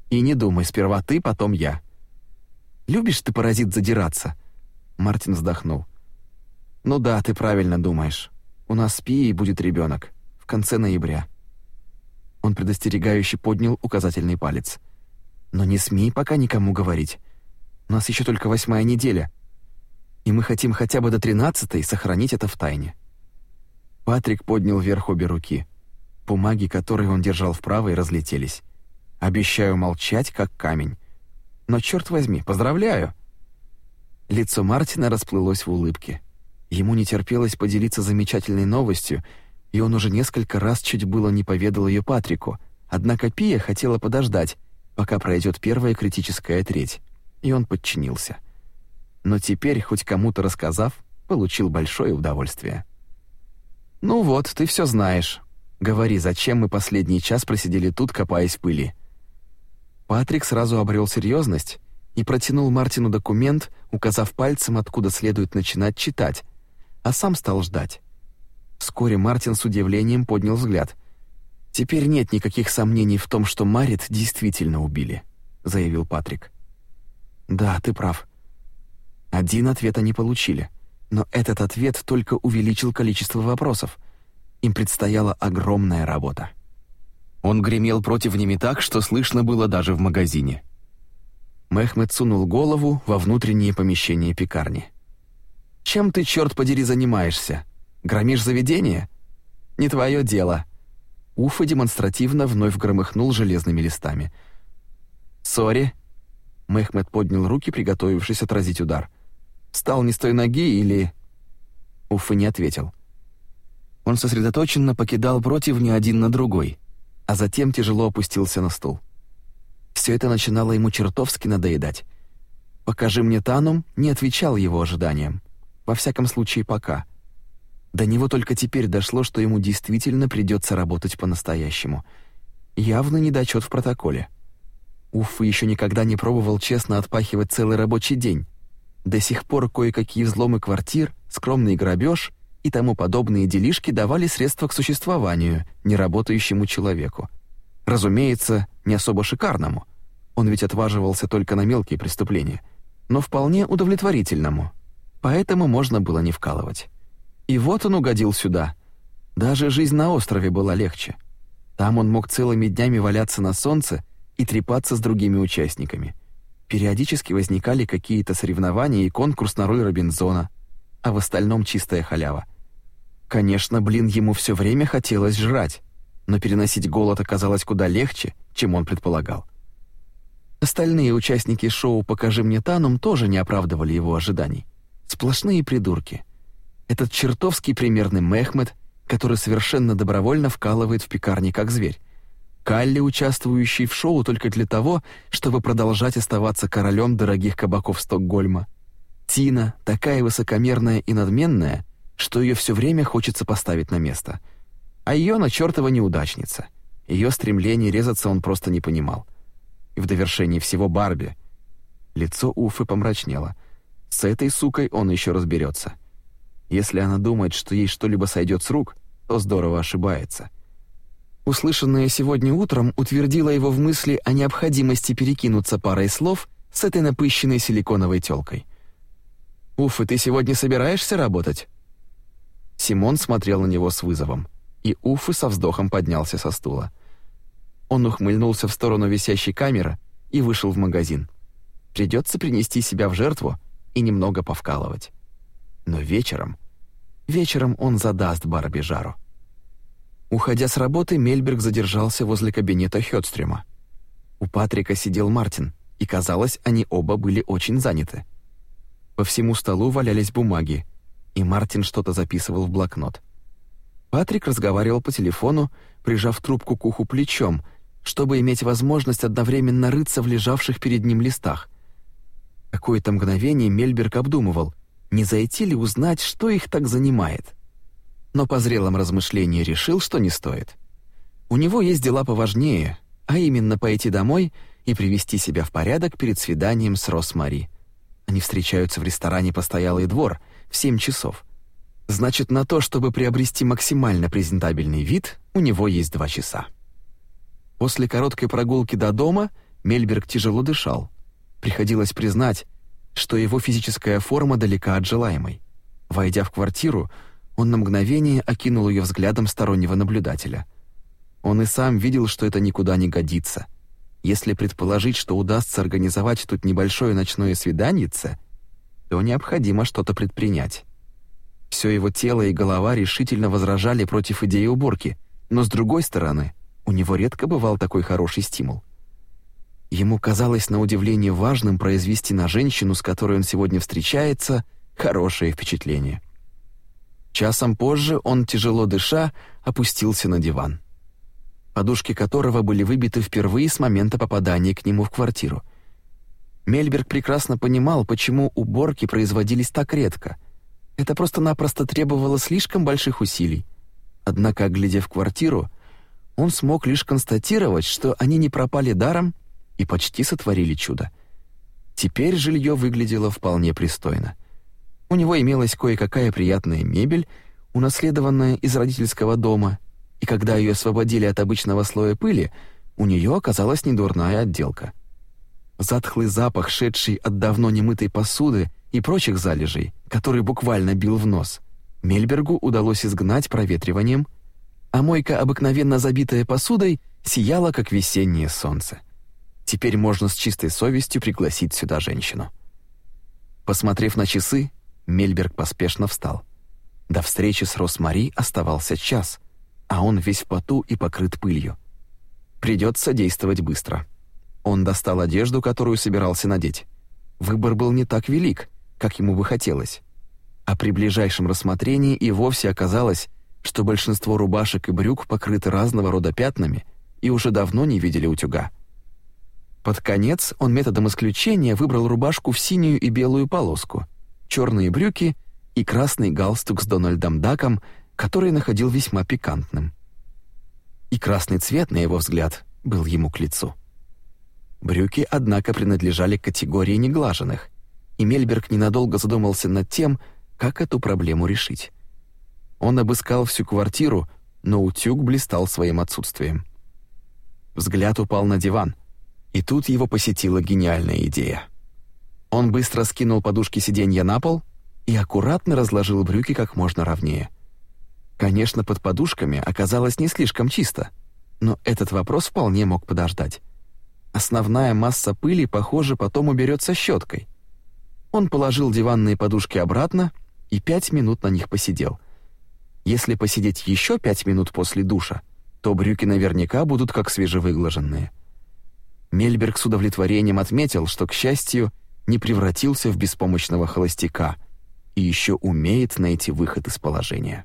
«И не думай, сперва ты, потом я». «Любишь ты, паразит, задираться?» Мартин вздохнул. «Ну да, ты правильно думаешь. У нас с Пией будет ребенок в конце ноября». Он предостерегающе поднял указательный палец. «Но не смей пока никому говорить. У нас еще только восьмая неделя, и мы хотим хотя бы до тринадцатой сохранить это в тайне». Патрик поднял вверх обе руки. Бумаги, которые он держал в правой, разлетелись. «Обещаю молчать, как камень. Но, черт возьми, поздравляю!» Лицо Мартина расплылось в улыбке. Ему не терпелось поделиться замечательной новостью, и он уже несколько раз чуть было не поведал ее Патрику, однако Пия хотела подождать, пока пройдет первая критическая треть, и он подчинился. Но теперь, хоть кому-то рассказав, получил большое удовольствие. «Ну вот, ты все знаешь. Говори, зачем мы последний час просидели тут, копаясь в пыли?» Патрик сразу обрел серьезность и протянул Мартину документ, указав пальцем, откуда следует начинать читать, а сам стал ждать. Вскоре Мартин с удивлением поднял взгляд. «Теперь нет никаких сомнений в том, что Марит действительно убили», — заявил Патрик. «Да, ты прав. Один ответ они получили — но этот ответ только увеличил количество вопросов. Им предстояла огромная работа. Он гремел против ними так, что слышно было даже в магазине. Мехмед сунул голову во внутреннее помещение пекарни. «Чем ты, черт подери, занимаешься? Громишь заведение? Не твое дело». Уфа демонстративно вновь громыхнул железными листами. «Сори». Мехмед поднял руки, приготовившись отразить удар. Встал не с той ноги или...» Уфа не ответил. Он сосредоточенно покидал противни один на другой, а затем тяжело опустился на стул. Все это начинало ему чертовски надоедать. «Покажи мне Танум» не отвечал его ожиданиям. Во всяком случае, пока. До него только теперь дошло, что ему действительно придется работать по-настоящему. Явно недочет в протоколе. Уф еще никогда не пробовал честно отпахивать целый рабочий день, до сих пор кое-какие взломы квартир, скромный грабеж и тому подобные делишки давали средства к существованию неработающему человеку. Разумеется, не особо шикарному. Он ведь отваживался только на мелкие преступления, но вполне удовлетворительному. Поэтому можно было не вкалывать. И вот он угодил сюда. Даже жизнь на острове была легче. Там он мог целыми днями валяться на солнце и трепаться с другими участниками. Периодически возникали какие-то соревнования и конкурс на роль Робинзона, а в остальном чистая халява. Конечно, блин, ему все время хотелось жрать, но переносить голод оказалось куда легче, чем он предполагал. Остальные участники шоу «Покажи мне Танум» тоже не оправдывали его ожиданий. Сплошные придурки. Этот чертовский примерный Мехмед, который совершенно добровольно вкалывает в пекарне как зверь. Калли, участвующий в шоу только для того, чтобы продолжать оставаться королем дорогих кабаков Стокгольма. Тина, такая высокомерная и надменная, что ее все время хочется поставить на место. А ее на чертова неудачница. Ее стремление резаться он просто не понимал. И в довершении всего Барби. Лицо Уфы помрачнело. С этой сукой он еще разберется. Если она думает, что ей что-либо сойдет с рук, то здорово ошибается. Услышанное сегодня утром утвердило его в мысли о необходимости перекинуться парой слов с этой напыщенной силиконовой тёлкой. «Уф, и ты сегодня собираешься работать?» Симон смотрел на него с вызовом, и Уфы со вздохом поднялся со стула. Он ухмыльнулся в сторону висящей камеры и вышел в магазин. Придется принести себя в жертву и немного повкалывать. Но вечером, вечером он задаст Барби жару. Уходя с работы, Мельберг задержался возле кабинета Хёдстрема. У Патрика сидел Мартин, и казалось, они оба были очень заняты. По всему столу валялись бумаги, и Мартин что-то записывал в блокнот. Патрик разговаривал по телефону, прижав трубку к уху плечом, чтобы иметь возможность одновременно рыться в лежавших перед ним листах. Какое-то мгновение Мельберг обдумывал, не зайти ли узнать, что их так занимает. Но по зрелом размышлении решил, что не стоит. У него есть дела поважнее, а именно пойти домой и привести себя в порядок перед свиданием с Росмари. Они встречаются в ресторане «Постоялый двор» в 7 часов. Значит, на то, чтобы приобрести максимально презентабельный вид, у него есть два часа. После короткой прогулки до дома Мельберг тяжело дышал. Приходилось признать, что его физическая форма далека от желаемой. Войдя в квартиру, он на мгновение окинул ее взглядом стороннего наблюдателя. Он и сам видел, что это никуда не годится. Если предположить, что удастся организовать тут небольшое ночное свиданице, то необходимо что-то предпринять. Все его тело и голова решительно возражали против идеи уборки, но с другой стороны, у него редко бывал такой хороший стимул. Ему казалось на удивление важным произвести на женщину, с которой он сегодня встречается, хорошее впечатление. Часом позже он, тяжело дыша, опустился на диван, подушки которого были выбиты впервые с момента попадания к нему в квартиру. Мельберг прекрасно понимал, почему уборки производились так редко. Это просто-напросто требовало слишком больших усилий. Однако, глядя в квартиру, он смог лишь констатировать, что они не пропали даром и почти сотворили чудо. Теперь жилье выглядело вполне пристойно. У него имелась кое-какая приятная мебель, унаследованная из родительского дома, и когда ее освободили от обычного слоя пыли, у нее оказалась недурная отделка. Затхлый запах, шедший от давно немытой посуды и прочих залежей, который буквально бил в нос, Мельбергу удалось изгнать проветриванием, а мойка, обыкновенно забитая посудой, сияла, как весеннее солнце. Теперь можно с чистой совестью пригласить сюда женщину. Посмотрев на часы, Мельберг поспешно встал. До встречи с Росмари оставался час, а он весь в поту и покрыт пылью. Придется действовать быстро. Он достал одежду, которую собирался надеть. Выбор был не так велик, как ему бы хотелось. А при ближайшем рассмотрении и вовсе оказалось, что большинство рубашек и брюк покрыты разного рода пятнами и уже давно не видели утюга. Под конец он методом исключения выбрал рубашку в синюю и белую полоску — черные брюки и красный галстук с Дональдом Даком, который находил весьма пикантным. И красный цвет, на его взгляд, был ему к лицу. Брюки, однако, принадлежали к категории неглаженных, и Мельберг ненадолго задумался над тем, как эту проблему решить. Он обыскал всю квартиру, но утюг блистал своим отсутствием. Взгляд упал на диван, и тут его посетила гениальная идея. Он быстро скинул подушки сиденья на пол и аккуратно разложил брюки как можно ровнее. Конечно, под подушками оказалось не слишком чисто, но этот вопрос вполне мог подождать. Основная масса пыли, похоже, потом уберется щеткой. Он положил диванные подушки обратно и пять минут на них посидел. Если посидеть еще пять минут после душа, то брюки наверняка будут как свежевыглаженные. Мельберг с удовлетворением отметил, что, к счастью, не превратился в беспомощного холостяка и еще умеет найти выход из положения.